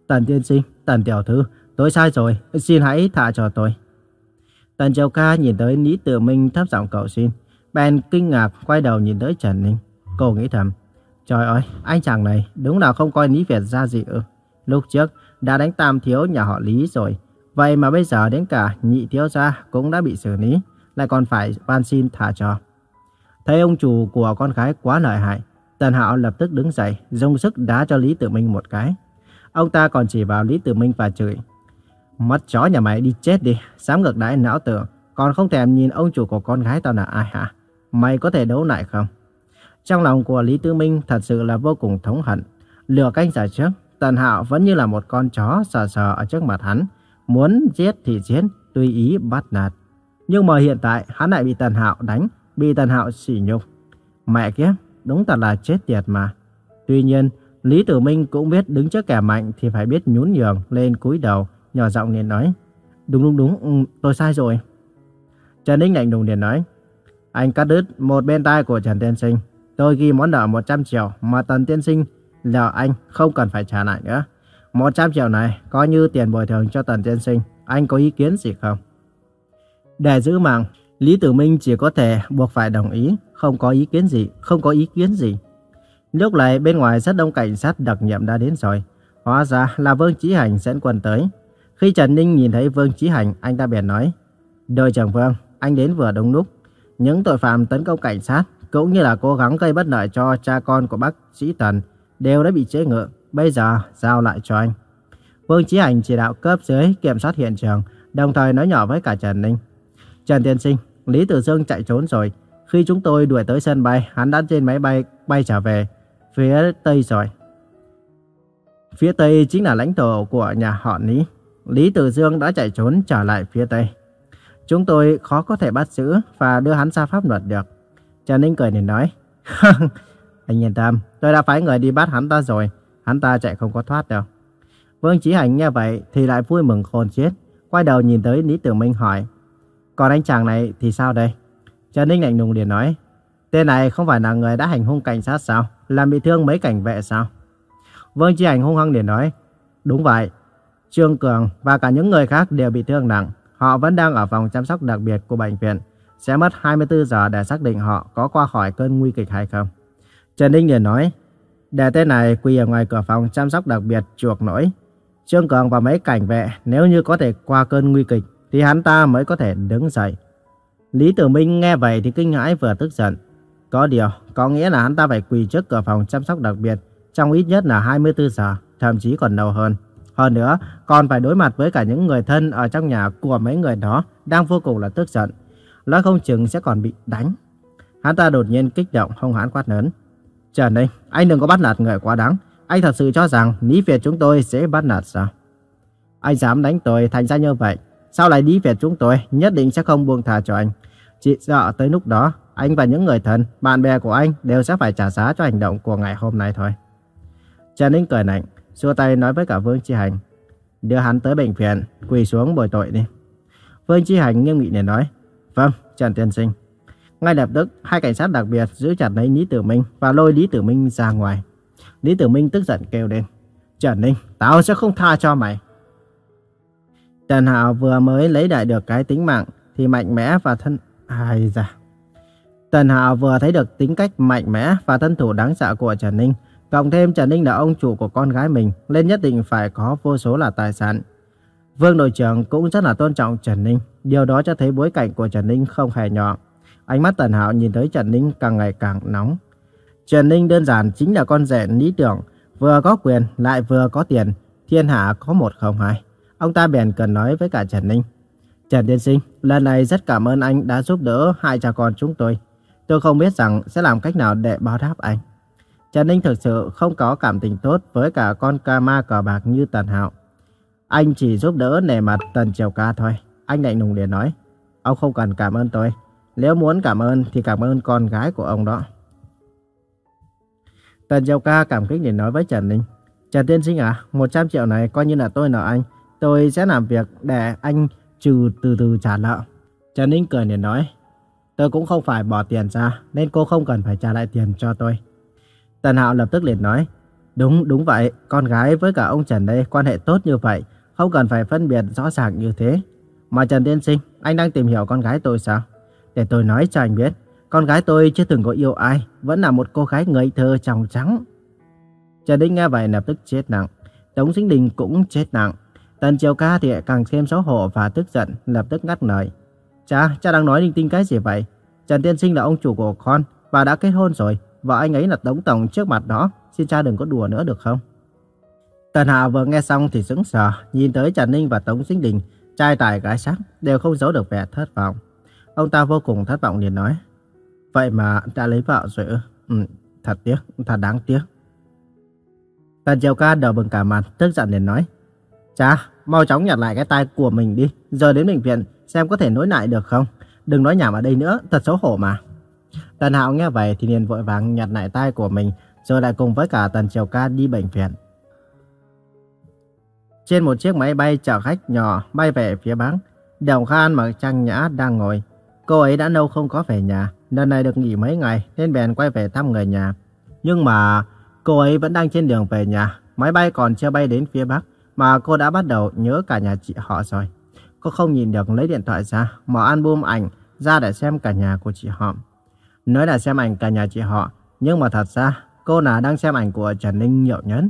Tần tiên sinh, Tần tiểu thư, tôi sai rồi, xin hãy thả cho tôi. Tần Triều Ca nhìn tới Lý Tử Minh thấp giọng cầu xin, bèn kinh ngạc quay đầu nhìn tới Trần Ninh. Cô nghĩ thầm, trời ơi, anh chàng này đúng là không coi Lý Việt ra gì ư. Lúc trước đã đánh tam thiếu nhà họ Lý rồi, vậy mà bây giờ đến cả nhị thiếu gia cũng đã bị xử lý, lại còn phải van xin thả cho. Thấy ông chủ của con gái quá lợi hại, Tần Hạo lập tức đứng dậy, dùng sức đá cho Lý Tử Minh một cái. Ông ta còn chỉ vào Lý Tử Minh và chửi. Mất chó nhà mày đi chết đi, dám ngược đãi não tưởng, còn không thèm nhìn ông chủ của con gái tao là ai hả? Mày có thể đấu lại không? Trong lòng của Lý Tử Minh thật sự là vô cùng thống hận. Lừa canh giả trước, Tần Hạo vẫn như là một con chó sờ sờ ở trước mặt hắn. Muốn giết thì giết, tùy ý bắt nạt. Nhưng mà hiện tại hắn lại bị Tần Hạo đánh, bị Tần Hạo sỉ nhục. Mẹ kiếp, đúng thật là chết tiệt mà. Tuy nhiên, Lý Tử Minh cũng biết đứng trước kẻ mạnh thì phải biết nhún nhường lên cúi đầu, nhỏ giọng liền nói. Đúng đúng đúng, ừ, tôi sai rồi. Trần Ninh lạnh lùng liền nói. Anh cắt đứt một bên tai của Trần Tiên Sinh. Tôi ghi món nợ 100 triệu mà Tần Tiên Sinh là anh không cần phải trả lại nữa. 100 triệu này coi như tiền bồi thường cho Tần Tiên Sinh. Anh có ý kiến gì không? Để giữ mạng, Lý Tử Minh chỉ có thể buộc phải đồng ý. Không có ý kiến gì, không có ý kiến gì. Lúc này bên ngoài rất đông cảnh sát đặc nhiệm đã đến rồi. Hóa ra là Vương Chí Hành dẫn quân tới. Khi Trần Ninh nhìn thấy Vương Chí Hành, anh ta bèn nói. Đội trưởng Vương, anh đến vừa đúng lúc. Những tội phạm tấn công cảnh sát, cũng như là cố gắng gây bất lợi cho cha con của bác sĩ Tần, đều đã bị chế ngự. Bây giờ, giao lại cho anh. Vương Chí Hành chỉ đạo cấp dưới kiểm soát hiện trường, đồng thời nói nhỏ với cả Trần Ninh. Trần Tiên Sinh, Lý Tử Dương chạy trốn rồi. Khi chúng tôi đuổi tới sân bay, hắn đã trên máy bay bay trở về phía Tây rồi. Phía Tây chính là lãnh thổ của nhà họ Lý. Lý Tử Dương đã chạy trốn trở lại phía Tây. Chúng tôi khó có thể bắt giữ và đưa hắn ra pháp luật được. Trần Ninh cười để nói, anh yên tâm, tôi đã phái người đi bắt hắn ta rồi, hắn ta chạy không có thoát đâu. Vương Chí Hành nghe vậy thì lại vui mừng khôn chết, quay đầu nhìn tới Lý Tử Minh hỏi, còn anh chàng này thì sao đây? Trần Ninh lạnh lùng liền nói, tên này không phải là người đã hành hung cảnh sát sao? Làm bị thương mấy cảnh vệ sao? Vương Chí Hành hung hăng liền nói, đúng vậy, Trương Cường và cả những người khác đều bị thương nặng. Họ vẫn đang ở phòng chăm sóc đặc biệt của bệnh viện. Sẽ mất 24 giờ để xác định họ có qua khỏi cơn nguy kịch hay không. Trần Ninh liền nói, để tên này quỳ ở ngoài cửa phòng chăm sóc đặc biệt chuộc nổi. Trương Cường và mấy cảnh vệ nếu như có thể qua cơn nguy kịch thì hắn ta mới có thể đứng dậy. Lý Tử Minh nghe vậy thì kinh hãi vừa tức giận. Có điều, có nghĩa là hắn ta phải quỳ trước cửa phòng chăm sóc đặc biệt trong ít nhất là 24 giờ, thậm chí còn lâu hơn. Hơn nữa, còn phải đối mặt với cả những người thân ở trong nhà của mấy người đó đang vô cùng là tức giận. Nói không chừng sẽ còn bị đánh. Hắn ta đột nhiên kích động, hung hãn quát lớn. Trần đây, anh đừng có bắt nạt người quá đáng. Anh thật sự cho rằng Lý Việt chúng tôi sẽ bắt nạt sao? Anh dám đánh tôi thành ra như vậy. Sao lại Lý Việt chúng tôi nhất định sẽ không buông tha cho anh. Chỉ sợ tới lúc đó, anh và những người thân, bạn bè của anh đều sẽ phải trả giá cho hành động của ngày hôm nay thôi. Trần Ninh cười lạnh, xua tay nói với cả Vương Chi Hành. Đưa hắn tới bệnh viện, quỳ xuống bồi tội đi. Vương Chi Hành nghiêm nghị để nói. Vâng, Trần Tiên Sinh. Ngay lập tức, hai cảnh sát đặc biệt giữ chặt lấy Lý Tử Minh và lôi Lý Tử Minh ra ngoài. Lý Tử Minh tức giận kêu lên. Trần Ninh, tao sẽ không tha cho mày. Trần Hạo vừa mới lấy lại được cái tính mạng thì mạnh mẽ và thân... Ai da. Trần Hạo vừa thấy được tính cách mạnh mẽ và thân thủ đáng sợ của Trần Ninh Cộng thêm Trần Ninh là ông chủ của con gái mình, nên nhất định phải có vô số là tài sản. Vương đội trưởng cũng rất là tôn trọng Trần Ninh, điều đó cho thấy bối cảnh của Trần Ninh không hề nhỏ. Ánh mắt Tần Hạo nhìn thấy Trần Ninh càng ngày càng nóng. Trần Ninh đơn giản chính là con rể lý tưởng, vừa có quyền lại vừa có tiền, thiên hạ có một không hai. Ông ta bèn cần nói với cả Trần Ninh. Trần Tiên Sinh, lần này rất cảm ơn anh đã giúp đỡ hai cha con chúng tôi. Tôi không biết rằng sẽ làm cách nào để báo đáp anh. Trần Ninh thực sự không có cảm tình tốt với cả con ca ma cờ bạc như Tần Hạo. Anh chỉ giúp đỡ nề mặt Tần Triều Ca thôi. Anh lạnh lùng liền nói. Ông không cần cảm ơn tôi. Nếu muốn cảm ơn thì cảm ơn con gái của ông đó. Tần Triều Ca cảm kích liền nói với Trần Ninh. Trần Tiên Sinh à, 100 triệu này coi như là tôi nợ anh. Tôi sẽ làm việc để anh trừ từ từ trả nợ. Trần Ninh cười liền nói. Tôi cũng không phải bỏ tiền ra, nên cô không cần phải trả lại tiền cho tôi. Tần Hạo lập tức liền nói, đúng, đúng vậy, con gái với cả ông Trần đây quan hệ tốt như vậy, không cần phải phân biệt rõ ràng như thế. Mà Trần Tiên Sinh, anh đang tìm hiểu con gái tôi sao? Để tôi nói cho anh biết, con gái tôi chưa từng có yêu ai, vẫn là một cô gái ngây thơ trong trắng. Trần Đinh nghe vậy lập tức chết nặng, Tống Sinh Đình cũng chết nặng. Tần Triều Ca thì càng thêm xấu hổ và tức giận, lập tức ngắt lời. Cha, cha đang nói linh tinh cái gì vậy? Trần Tiên Sinh là ông chủ của con và đã kết hôn rồi, Vợ anh ấy là Tống Tổng trước mặt đó, xin cha đừng có đùa nữa được không? Tần Hạ vừa nghe xong thì sững sờ, nhìn tới Trần Ninh và Tống Sinh Đình, trai tài gái sắc, đều không giấu được vẻ thất vọng. Ông ta vô cùng thất vọng liền nói, Vậy mà đã lấy vợ rồi ư? Ừ, thật tiếc, thật đáng tiếc. Tần Triều Ca đỏ bừng cả mặt, tức giận liền nói, Cha, mau chóng nhặt lại cái tay của mình đi, giờ đến bệnh viện xem có thể nối lại được không? Đừng nói nhảm ở đây nữa, thật xấu hổ mà. Tần Hạo nghe vậy thì liền vội vàng nhặt lại tay của mình, rồi lại cùng với cả Tần Triều Ca đi bệnh viện. Trên một chiếc máy bay chở khách nhỏ bay về phía Bắc, Đồng Khan mặc trang nhã đang ngồi. Cô ấy đã lâu không có về nhà, lần này được nghỉ mấy ngày nên bèn quay về thăm người nhà. Nhưng mà cô ấy vẫn đang trên đường về nhà, máy bay còn chưa bay đến phía Bắc mà cô đã bắt đầu nhớ cả nhà chị họ rồi. Cô không nhìn được lấy điện thoại ra, mở album ảnh ra để xem cả nhà của chị họ. Nói là xem ảnh cả nhà chị họ, nhưng mà thật ra cô là đang xem ảnh của Trần Ninh nhiều nhất.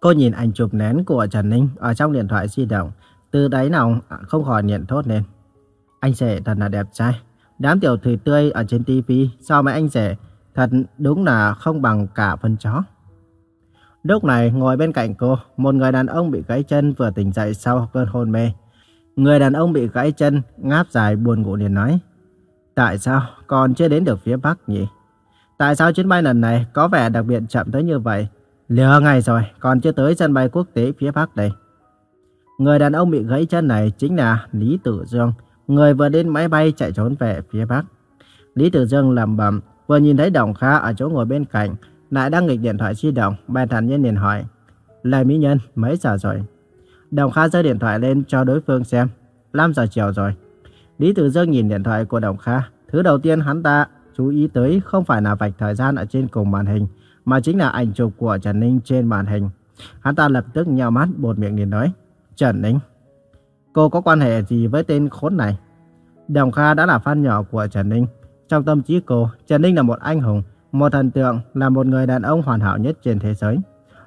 Cô nhìn ảnh chụp nén của Trần Ninh ở trong điện thoại di động, từ đáy lòng à, không khỏi nhận thốt lên. Anh rể thật là đẹp trai. Đám tiểu thủy tươi ở trên tivi so với anh rể thật đúng là không bằng cả phân chó. Lúc này ngồi bên cạnh cô, một người đàn ông bị gãy chân vừa tỉnh dậy sau cơn hôn mê. Người đàn ông bị gãy chân, ngáp dài buồn ngủ liền nói. Tại sao còn chưa đến được phía Bắc nhỉ? Tại sao chuyến bay lần này có vẻ đặc biệt chậm tới như vậy? Lừa ngày rồi, còn chưa tới sân bay quốc tế phía Bắc đây. Người đàn ông bị gãy chân này chính là Lý Tử Dương, người vừa đến máy bay chạy trốn về phía Bắc. Lý Tử Dương lẩm bẩm, vừa nhìn thấy Đồng Kha ở chỗ ngồi bên cạnh, lại đang nghịch điện thoại di động, bèn thản nhiên liền hỏi. Lê Mỹ Nhân, mấy giờ rồi? Đồng Kha giơ điện thoại lên cho đối phương xem. 5 giờ chiều rồi. Lý Tử Dương nhìn điện thoại của Đồng Kha. Thứ đầu tiên hắn ta chú ý tới không phải là vạch thời gian ở trên cùng màn hình, mà chính là ảnh chụp của Trần Ninh trên màn hình. Hắn ta lập tức nhào mắt bột miệng liền nói. Trần Ninh, cô có quan hệ gì với tên khốn này? Đồng Kha đã là fan nhỏ của Trần Ninh. Trong tâm trí cô, Trần Ninh là một anh hùng, một thần tượng, là một người đàn ông hoàn hảo nhất trên thế giới.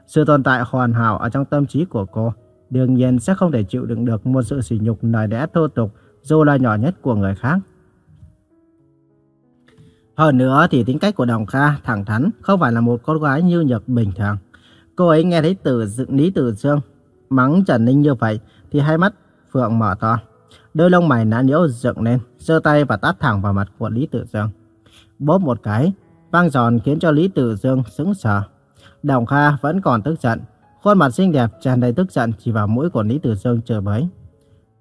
Sự tồn tại hoàn hảo ở trong tâm trí của cô đương nhiên sẽ không thể chịu đựng được một sự sỉ nhục nời đẽ thô tục dù là nhỏ nhất của người khác. Hơn nữa thì tính cách của Đồng Kha thẳng thắn không phải là một con gái như nhật bình thường. Cô ấy nghe thấy từ dựng Lý Tử Dương mắng Trần Ninh như vậy thì hai mắt Phượng mở to. Đôi lông mày nã nhiễu dựng lên, giơ tay và tát thẳng vào mặt của Lý Tử Dương. Bóp một cái, vang giòn khiến cho Lý Tử Dương sững sờ. Đồng Kha vẫn còn tức giận, khuôn mặt xinh đẹp tràn đầy tức giận chỉ vào mũi của Lý Tử Dương chửi bới: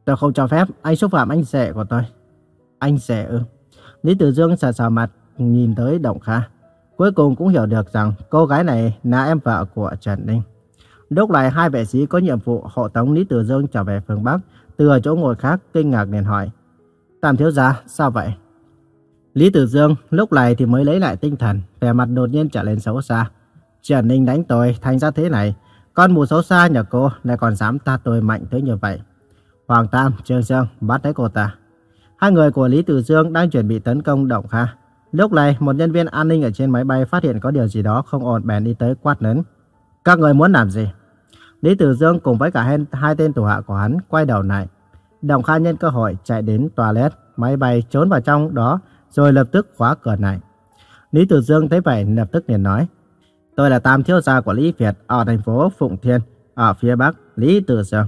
Tôi không cho phép anh xúc phạm anh rể của tôi. Anh rể ư? Lý Tử Dương sờ sờ mặt nhìn tới Đồng Kha. Cuối cùng cũng hiểu được rằng cô gái này là em vợ của Trần Ninh. Lúc này hai vệ sĩ có nhiệm vụ hộ tống Lý Tử Dương trở về phương Bắc, từ ở chỗ ngồi khác kinh ngạc liền hỏi. Tam thiếu gia, sao vậy? Lý Tử Dương lúc này thì mới lấy lại tinh thần, vẻ mặt đột nhiên trở lên xấu xa. Trần Ninh đánh tôi thành ra thế này, con mù xấu xa nhà cô lại còn dám ta tôi mạnh tới như vậy. Hoàng Tam, Trương Dương bắt lấy cô ta. Hai người của Lý Tử Dương đang chuẩn bị tấn công Động Kha. Lúc này, một nhân viên an ninh ở trên máy bay phát hiện có điều gì đó không ổn bèn đi tới quát lớn. Các người muốn làm gì? Lý Tử Dương cùng với cả hai tên thủ hạ của hắn quay đầu lại. Đồng Kha nhân cơ hội chạy đến toilet, máy bay trốn vào trong đó rồi lập tức khóa cửa lại. Lý Tử Dương thấy vậy lập tức liền nói. Tôi là tam thiếu gia của Lý Việt ở thành phố Phụng Thiên, ở phía Bắc, Lý Tử Dương.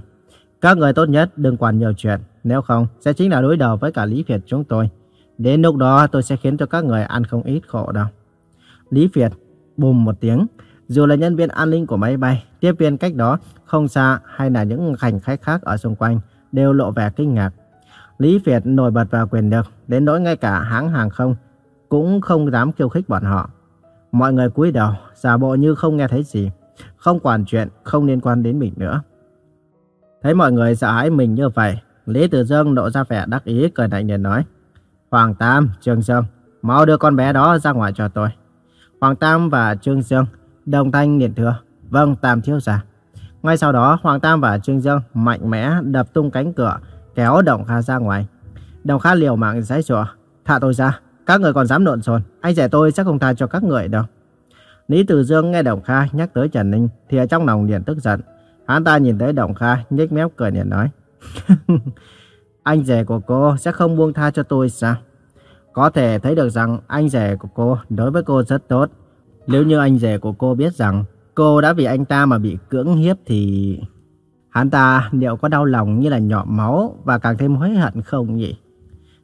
Các người tốt nhất đừng quản nhiều chuyện, nếu không sẽ chính là đối đầu với cả Lý Việt chúng tôi. Đến lúc đó tôi sẽ khiến cho các người ăn không ít khổ đâu. Lý Việt bùm một tiếng, dù là nhân viên an ninh của máy bay, tiếp viên cách đó không xa hay là những hành khách khác ở xung quanh đều lộ vẻ kinh ngạc. Lý Việt nổi bật vào quyền lực, đến nỗi ngay cả hãng hàng không cũng không dám khiêu khích bọn họ. Mọi người cúi đầu, giả bộ như không nghe thấy gì, không quản chuyện không liên quan đến mình nữa. Thấy mọi người sợ hãi mình như vậy, Lý Tử Dương lộ ra vẻ đắc ý cười lạnh nhìn nói: "Hoàng Tam, Trương Dương, mau đưa con bé đó ra ngoài cho tôi." Hoàng Tam và Trương Dương đồng thanh liền thưa: "Vâng, Tam thiếu gia." Ngay sau đó, Hoàng Tam và Trương Dương mạnh mẽ đập tung cánh cửa, kéo Đồng Kha ra ngoài. Đồng Kha liều mạng giãy giụa, "Thả tôi ra, các người còn dám lộn xộn, anh rể tôi sẽ không tha cho các người đâu." Lý Tử Dương nghe Đồng Kha nhắc tới Trần Ninh thì ở trong lòng liền tức giận. Hắn ta nhìn thấy Đồng Kha nhếch mép cười liền nói. anh rể của cô sẽ không buông tha cho tôi sao? Có thể thấy được rằng anh rể của cô đối với cô rất tốt. Nếu như anh rể của cô biết rằng cô đã vì anh ta mà bị cưỡng hiếp thì... Hắn ta liệu có đau lòng như là nhọm máu và càng thêm hối hận không nhỉ?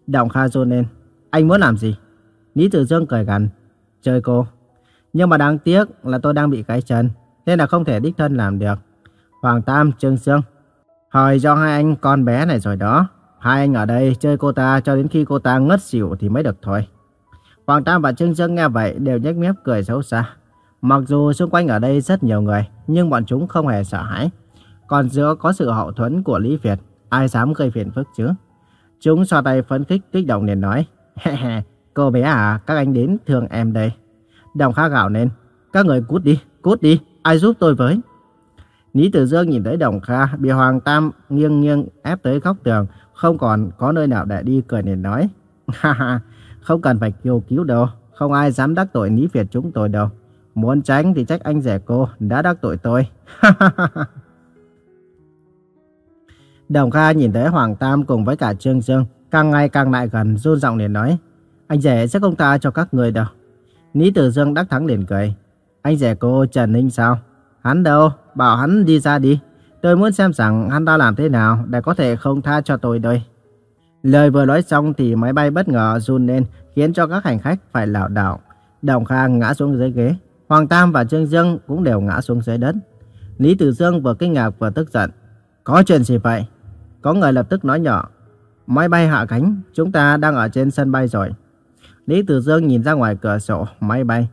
Đồng Kha rôn lên. Anh muốn làm gì? Lý Tử Dương cười gằn. Chơi cô. Nhưng mà đáng tiếc là tôi đang bị cái chân, nên là không thể đích thân làm được. Hoàng Tam, Trương Sương, hỏi cho hai anh con bé này rồi đó. Hai anh ở đây chơi cô ta cho đến khi cô ta ngất xỉu thì mới được thôi. Hoàng Tam và Trương Dương nghe vậy đều nhếch mép cười xấu xa. Mặc dù xung quanh ở đây rất nhiều người, nhưng bọn chúng không hề sợ hãi. Còn giữa có sự hậu thuẫn của Lý Việt, ai dám gây phiền phức chứ? Chúng xoa tay phấn khích kích động liền nói. Cô bé à, các anh đến thương em đây. Đồng khá gào lên. Các người cút đi, cút đi, ai giúp tôi với. Lý Tử Dương nhìn thấy Đồng Kha bị Hoàng Tam nghiêng nghiêng ép tới góc tường, không còn có nơi nào để đi cười nên nói. Ha ha, không cần phải kêu cứu đâu, không ai dám đắc tội Lý Việt chúng tôi đâu. Muốn tránh thì trách anh rể cô, đã đắc tội tôi. Đồng Kha nhìn thấy Hoàng Tam cùng với cả Trương Dương, càng ngày càng lại gần, run giọng liền nói. Anh rể sẽ không tha cho các người đâu. Lý Tử Dương đắc thắng liền cười. Anh rể cô Trần Ninh sao? Hắn đâu? Bảo hắn đi ra đi. Tôi muốn xem rằng hắn ta làm thế nào để có thể không tha cho tôi đây. Lời vừa nói xong thì máy bay bất ngờ run lên, khiến cho các hành khách phải lảo đảo. Đồng kha ngã xuống dưới ghế. Hoàng Tam và Trương Dương cũng đều ngã xuống dưới đất. Lý Tử Dương vừa kinh ngạc vừa tức giận. Có chuyện gì vậy? Có người lập tức nói nhỏ. Máy bay hạ cánh, chúng ta đang ở trên sân bay rồi. Lý Tử Dương nhìn ra ngoài cửa sổ máy bay.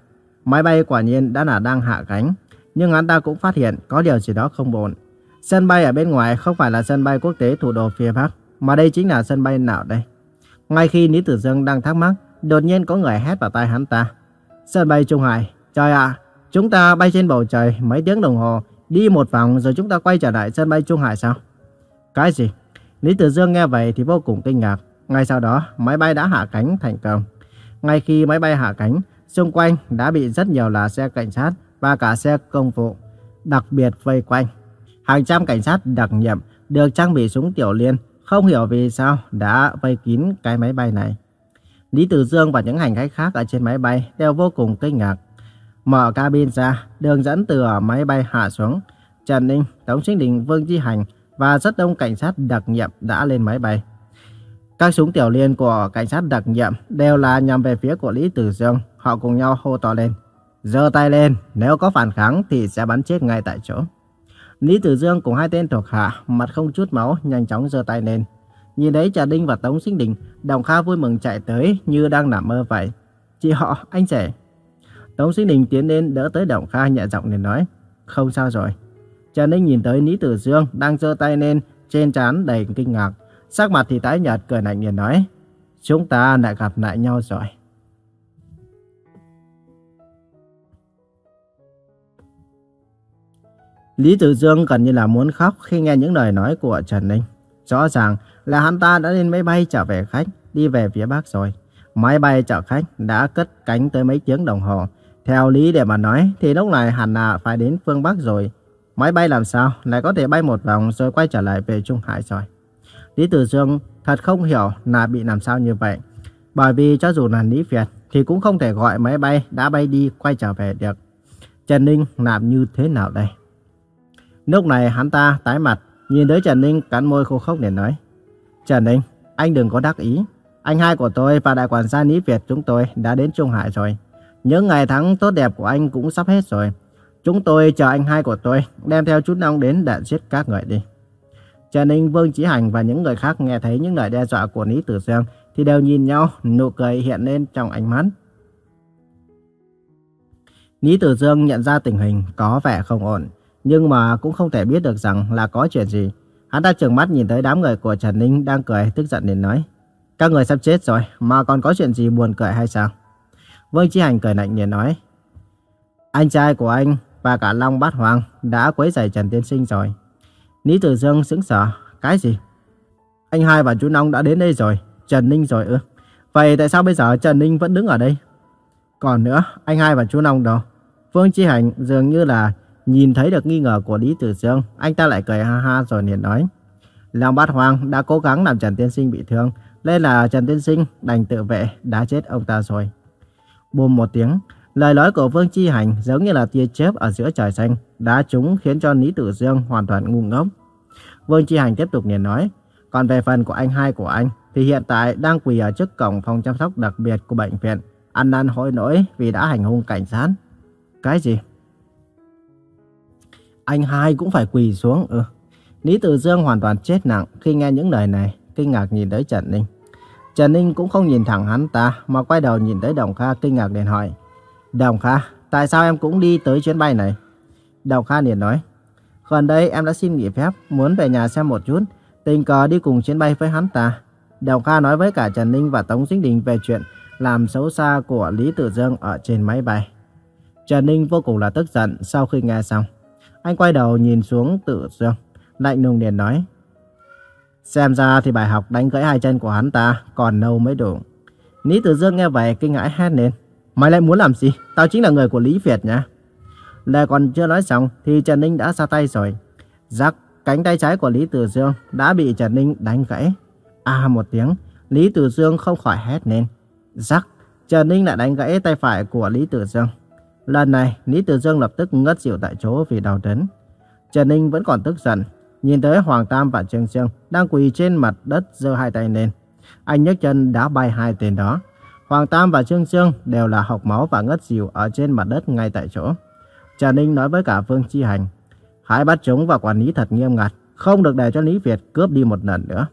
Máy bay quả nhiên đã là đang hạ cánh, nhưng hắn ta cũng phát hiện có điều gì đó không ổn. Sân bay ở bên ngoài không phải là sân bay quốc tế thủ đô phía Bắc, mà đây chính là sân bay nào đây? Ngay khi Lý Tử Dương đang thắc mắc, đột nhiên có người hét vào tai hắn ta. Sân bay Trung Hải, trời ạ, chúng ta bay trên bầu trời mấy tiếng đồng hồ, đi một vòng rồi chúng ta quay trở lại sân bay Trung Hải sao? Cái gì? Lý Tử Dương nghe vậy thì vô cùng kinh ngạc. Ngay sau đó, máy bay đã hạ cánh thành công. Ngay khi máy bay hạ cánh, xung quanh đã bị rất nhiều là xe cảnh sát và cả xe công vụ đặc biệt vây quanh. Hàng trăm cảnh sát đặc nhiệm được trang bị súng tiểu liên, không hiểu vì sao đã vây kín cái máy bay này. Lý Tử Dương và những hành khách khác ở trên máy bay đều vô cùng kinh ngạc. Mở cabin ra, đường dẫn từ máy bay hạ xuống. Trần Ninh, Tống Sinh Đình, Vương Chi Hành và rất đông cảnh sát đặc nhiệm đã lên máy bay. Các súng tiểu liên của cảnh sát đặc nhiệm đều là nhằm về phía của Lý Tử Dương. Họ cùng nhau hô to lên. giơ tay lên, nếu có phản kháng thì sẽ bắn chết ngay tại chỗ. Lý Tử Dương cùng hai tên thuộc hạ, mặt không chút máu, nhanh chóng giơ tay lên. Nhìn thấy Trà Đinh và Tống Sinh Đình, Đồng Kha vui mừng chạy tới như đang nằm mơ vậy. Chị họ, anh rể. Tống Sinh Đình tiến lên đỡ tới Đồng Kha nhẹ giọng để nói. Không sao rồi. Trần Ninh nhìn tới Lý Tử Dương đang giơ tay lên, trên trán đầy kinh ngạc. Sắc mặt thì tái nhợt cười lạnh liền nói. Chúng ta lại gặp lại nhau rồi. Lý Tử Dương gần như là muốn khóc khi nghe những lời nói của Trần Ninh. Rõ ràng là hắn ta đã lên máy bay trở về khách, đi về phía Bắc rồi. Máy bay chở khách đã cất cánh tới mấy tiếng đồng hồ. Theo lý để mà nói thì lúc này hẳn là phải đến phương Bắc rồi. Máy bay làm sao lại có thể bay một vòng rồi quay trở lại về Trung Hải rồi. Lý Tử Dương thật không hiểu là bị làm sao như vậy. Bởi vì cho dù là Lý Việt thì cũng không thể gọi máy bay đã bay đi quay trở về được. Trần Ninh làm như thế nào đây? Lúc này hắn ta tái mặt, nhìn tới Trần Ninh cắn môi khô khốc để nói. Trần Ninh, anh đừng có đắc ý. Anh hai của tôi và đại quản gia Lý Việt chúng tôi đã đến Trung Hải rồi. Những ngày tháng tốt đẹp của anh cũng sắp hết rồi. Chúng tôi chờ anh hai của tôi đem theo chút nông đến để giết các người đi. Trần Ninh, Vương Chí Hành và những người khác nghe thấy những lời đe dọa của Lý Tử Dương thì đều nhìn nhau, nụ cười hiện lên trong ánh mắt. Lý Tử Dương nhận ra tình hình có vẻ không ổn, nhưng mà cũng không thể biết được rằng là có chuyện gì. Hắn ta trừng mắt nhìn tới đám người của Trần Ninh đang cười tức giận đến nói. Các người sắp chết rồi mà còn có chuyện gì buồn cười hay sao? Vương Chí Hành cười lạnh nhìn nói. Anh trai của anh và cả Long Bát Hoàng đã quấy rầy Trần Tiên Sinh rồi. Lý Tử Dương sững sờ. Cái gì? Anh hai và chú Long đã đến đây rồi. Trần Ninh rồi ư? Vậy tại sao bây giờ Trần Ninh vẫn đứng ở đây? Còn nữa, anh hai và chú Long đâu? Vương Chi Hành dường như là nhìn thấy được nghi ngờ của Lý Tử Dương. Anh ta lại cười ha ha rồi liền nói. Long Bát Hoàng đã cố gắng làm Trần Tiên Sinh bị thương. Nên là Trần Tiên Sinh đành tự vệ đã chết ông ta rồi. Bùm một tiếng, lời nói của Vương Chi Hành giống như là tia chớp ở giữa trời xanh, đã trúng khiến cho Lý Tử Dương hoàn toàn ngu ngốc. Vương Chi Hành tiếp tục liền nói, còn về phần của anh hai của anh thì hiện tại đang quỳ ở trước cổng phòng chăm sóc đặc biệt của bệnh viện, ăn năn hối lỗi vì đã hành hung cảnh sát. Cái gì? Anh hai cũng phải quỳ xuống ừ. Lý Tử Dương hoàn toàn chết nặng khi nghe những lời này, kinh ngạc nhìn tới Trần Ninh. Trần Ninh cũng không nhìn thẳng hắn ta mà quay đầu nhìn tới Đồng Kha kinh ngạc liền hỏi. Đồng Kha, tại sao em cũng đi tới chuyến bay này? Đồng Kha liền nói. Gần đây em đã xin nghỉ phép, muốn về nhà xem một chút, tình cờ đi cùng chuyến bay với hắn ta. Đồng Kha nói với cả Trần Ninh và Tống Dĩnh Đình về chuyện làm xấu xa của Lý Tử Dương ở trên máy bay. Trần Ninh vô cùng là tức giận sau khi nghe xong. Anh quay đầu nhìn xuống Tử Dương, lạnh lùng liền nói. Xem ra thì bài học đánh gãy hai chân của hắn ta còn lâu mới đủ. Lý Tử Dương nghe vậy kinh ngãi hét lên. Mày lại muốn làm gì? Tao chính là người của Lý Việt nhá. Lời còn chưa nói xong thì Trần Ninh đã ra tay rồi. Rắc, cánh tay trái của Lý Tử Dương đã bị Trần Ninh đánh gãy. À một tiếng, Lý Tử Dương không khỏi hét lên. Rắc, Trần Ninh lại đánh gãy tay phải của Lý Tử Dương. Lần này, Lý Tử Dương lập tức ngất xỉu tại chỗ vì đau đớn. Trần Ninh vẫn còn tức giận, nhìn tới Hoàng Tam và Trương Sương đang quỳ trên mặt đất giơ hai tay lên. Anh nhấc chân đá bay hai tên đó. Hoàng Tam và Trương Sương đều là học máu và ngất xỉu ở trên mặt đất ngay tại chỗ. Trần Ninh nói với cả Phương Chi Hành, hãy bắt chúng và quản lý thật nghiêm ngặt, không được để cho Lý Việt cướp đi một lần nữa.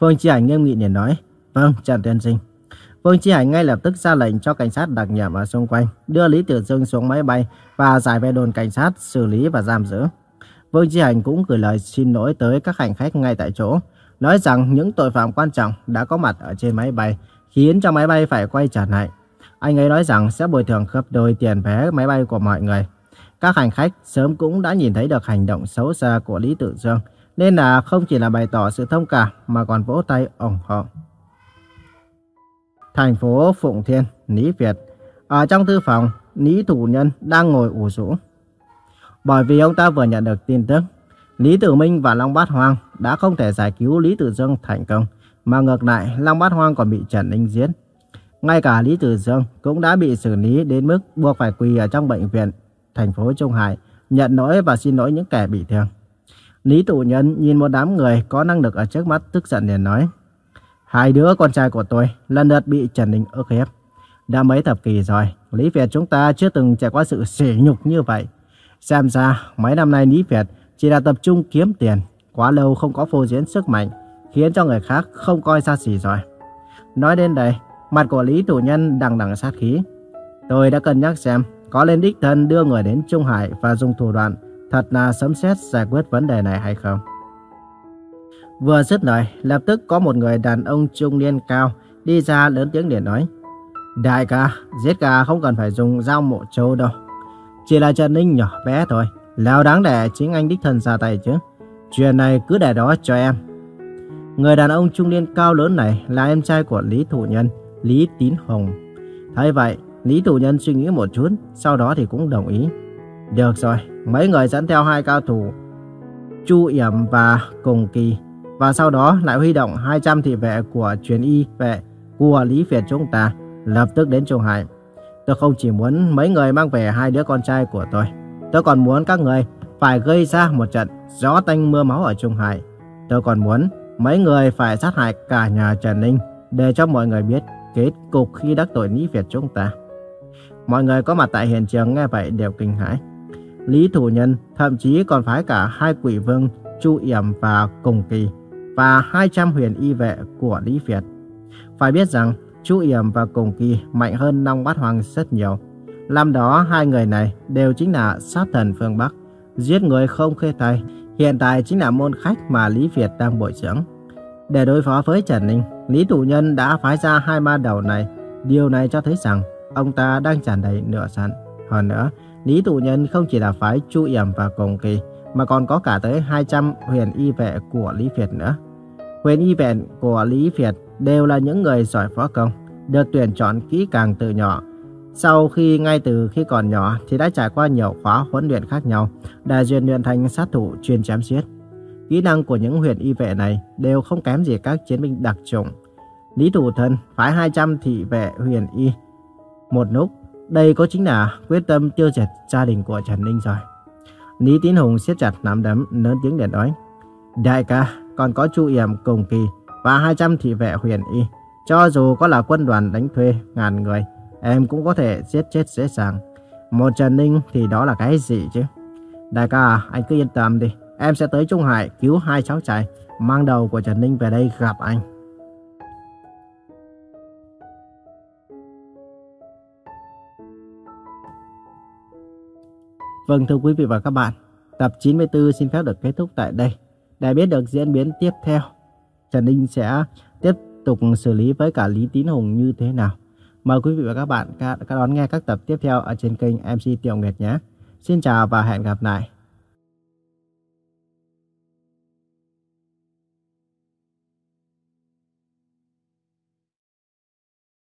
Phương Chi hành nghiêm nghị liền nói, vâng, Trần Tiên Sinh. Vương Chi hành ngay lập tức ra lệnh cho cảnh sát đặc nhiệm ở xung quanh, đưa Lý Tử Dương xuống máy bay và giải về đồn cảnh sát xử lý và giam giữ. Vương Chi Hành cũng gửi lời xin lỗi tới các hành khách ngay tại chỗ, nói rằng những tội phạm quan trọng đã có mặt ở trên máy bay, khiến cho máy bay phải quay trở lại. Anh ấy nói rằng sẽ bồi thường gấp đôi tiền vé máy bay của mọi người. Các hành khách sớm cũng đã nhìn thấy được hành động xấu xa của Lý Tử Dương, nên là không chỉ là bày tỏ sự thông cảm mà còn vỗ tay ủng hộ. Thành phố Phụng Thiên, Lý Việt. Ở trong thư phòng, Lý Thủ Nhân đang ngồi ủ rũ. Bởi vì ông ta vừa nhận được tin tức, Lý Tử Minh và Long Bát Hoang đã không thể giải cứu Lý Tử Dương thành công, mà ngược lại Long Bát Hoang còn bị Trần Ninh giết. Ngay cả Lý Tử Dương cũng đã bị xử lý đến mức buộc phải quỳ ở trong bệnh viện thành phố Trung Hải, nhận lỗi và xin lỗi những kẻ bị thương. Lý Tụ Nhân nhìn một đám người có năng lực ở trước mắt tức giận liền nói. Hai đứa con trai của tôi lần lượt bị Trần Ninh ức hiếp. Đã mấy thập kỷ rồi, Lý Việt chúng ta chưa từng trải qua sự sỉ nhục như vậy. Xem ra, mấy năm nay Lý Việt chỉ là tập trung kiếm tiền, quá lâu không có phô diễn sức mạnh, khiến cho người khác không coi xa xỉ rồi. Nói đến đây, mặt của Lý Tù Nhân đằng đằng sát khí. Tôi đã cân nhắc xem có lên đích thân đưa người đến Trung Hải và dùng thủ đoạn thật là sấm xét giải quyết vấn đề này hay không. Vừa dứt lời, lập tức có một người đàn ông trung niên cao đi ra lớn tiếng để nói. Đại ca, giết gà không cần phải dùng dao mộ trâu đâu. Chỉ là Trần Ninh nhỏ bé thôi, nào đáng để chính anh đích thân ra tay chứ. Chuyện này cứ để đó cho em. Người đàn ông trung niên cao lớn này là em trai của Lý Thủ Nhân, Lý Tín Hồng. Thấy vậy, Lý Thủ Nhân suy nghĩ một chút, sau đó thì cũng đồng ý. Được rồi, mấy người dẫn theo hai cao thủ, Chu Yểm và Cùng Kỳ, và sau đó lại huy động 200 thị vệ của truyền y vệ của Lý Việt chúng ta lập tức đến Trung Hải. Tôi không chỉ muốn mấy người mang về hai đứa con trai của tôi. Tôi còn muốn các người phải gây ra một trận gió tanh mưa máu ở Trung Hải. Tôi còn muốn mấy người phải sát hại cả nhà Trần Ninh để cho mọi người biết kết cục khi đắc tội Lý Việt chúng ta. Mọi người có mặt tại hiện trường nghe vậy đều kinh hãi. Lý Thủ Nhân, thậm chí còn phái cả hai quỷ vương Chu Yểm và Cùng Kỳ và 200 huyền y vệ của Lý Việt. Phải biết rằng chú Yểm và Cùng Kỳ mạnh hơn Long Bát Hoàng rất nhiều. làm đó hai người này đều chính là sát thần phương Bắc, giết người không khê tay. Hiện tại chính là môn khách mà Lý Việt đang bồi dưỡng. Để đối phó với Trần Ninh, Lý Thủ Nhân đã phái ra hai ma đầu này. Điều này cho thấy rằng ông ta đang tràn đầy nửa sẵn. Hơn nữa, Lý Thủ Nhân không chỉ là phái Chu Yểm và Cùng Kỳ, mà còn có cả tới 200 huyền y vệ của Lý Việt nữa. Huyền y vệ của Lý Việt đều là những người giỏi võ công, được tuyển chọn kỹ càng từ nhỏ. Sau khi ngay từ khi còn nhỏ thì đã trải qua nhiều khóa huấn luyện khác nhau để rèn luyện thành sát thủ chuyên chém giết. Kỹ năng của những huyền y vệ này đều không kém gì các chiến binh đặc chủng. Lý Thủ Thân phái 200 thị vệ huyền y. Một lúc, đây có chính là quyết tâm tiêu diệt gia đình của Trần Ninh rồi. Lý Tín Hùng siết chặt nắm đấm lớn tiếng để nói. Đại ca, còn có Chu Yểm cùng kỳ và 200 thị vệ huyền y. Cho dù có là quân đoàn đánh thuê ngàn người, em cũng có thể giết chết dễ dàng. Một Trần Ninh thì đó là cái gì chứ? Đại ca, anh cứ yên tâm đi. Em sẽ tới Trung Hải cứu hai cháu trai, mang đầu của Trần Ninh về đây gặp anh. Vâng thưa quý vị và các bạn, tập 94 xin phép được kết thúc tại đây. Để biết được diễn biến tiếp theo, Trần Ninh sẽ tiếp tục xử lý với cả Lý Tín Hùng như thế nào. Mời quý vị và các bạn các đón nghe các tập tiếp theo ở trên kênh MC Tiểu Nguyệt nhé. Xin chào và hẹn gặp lại.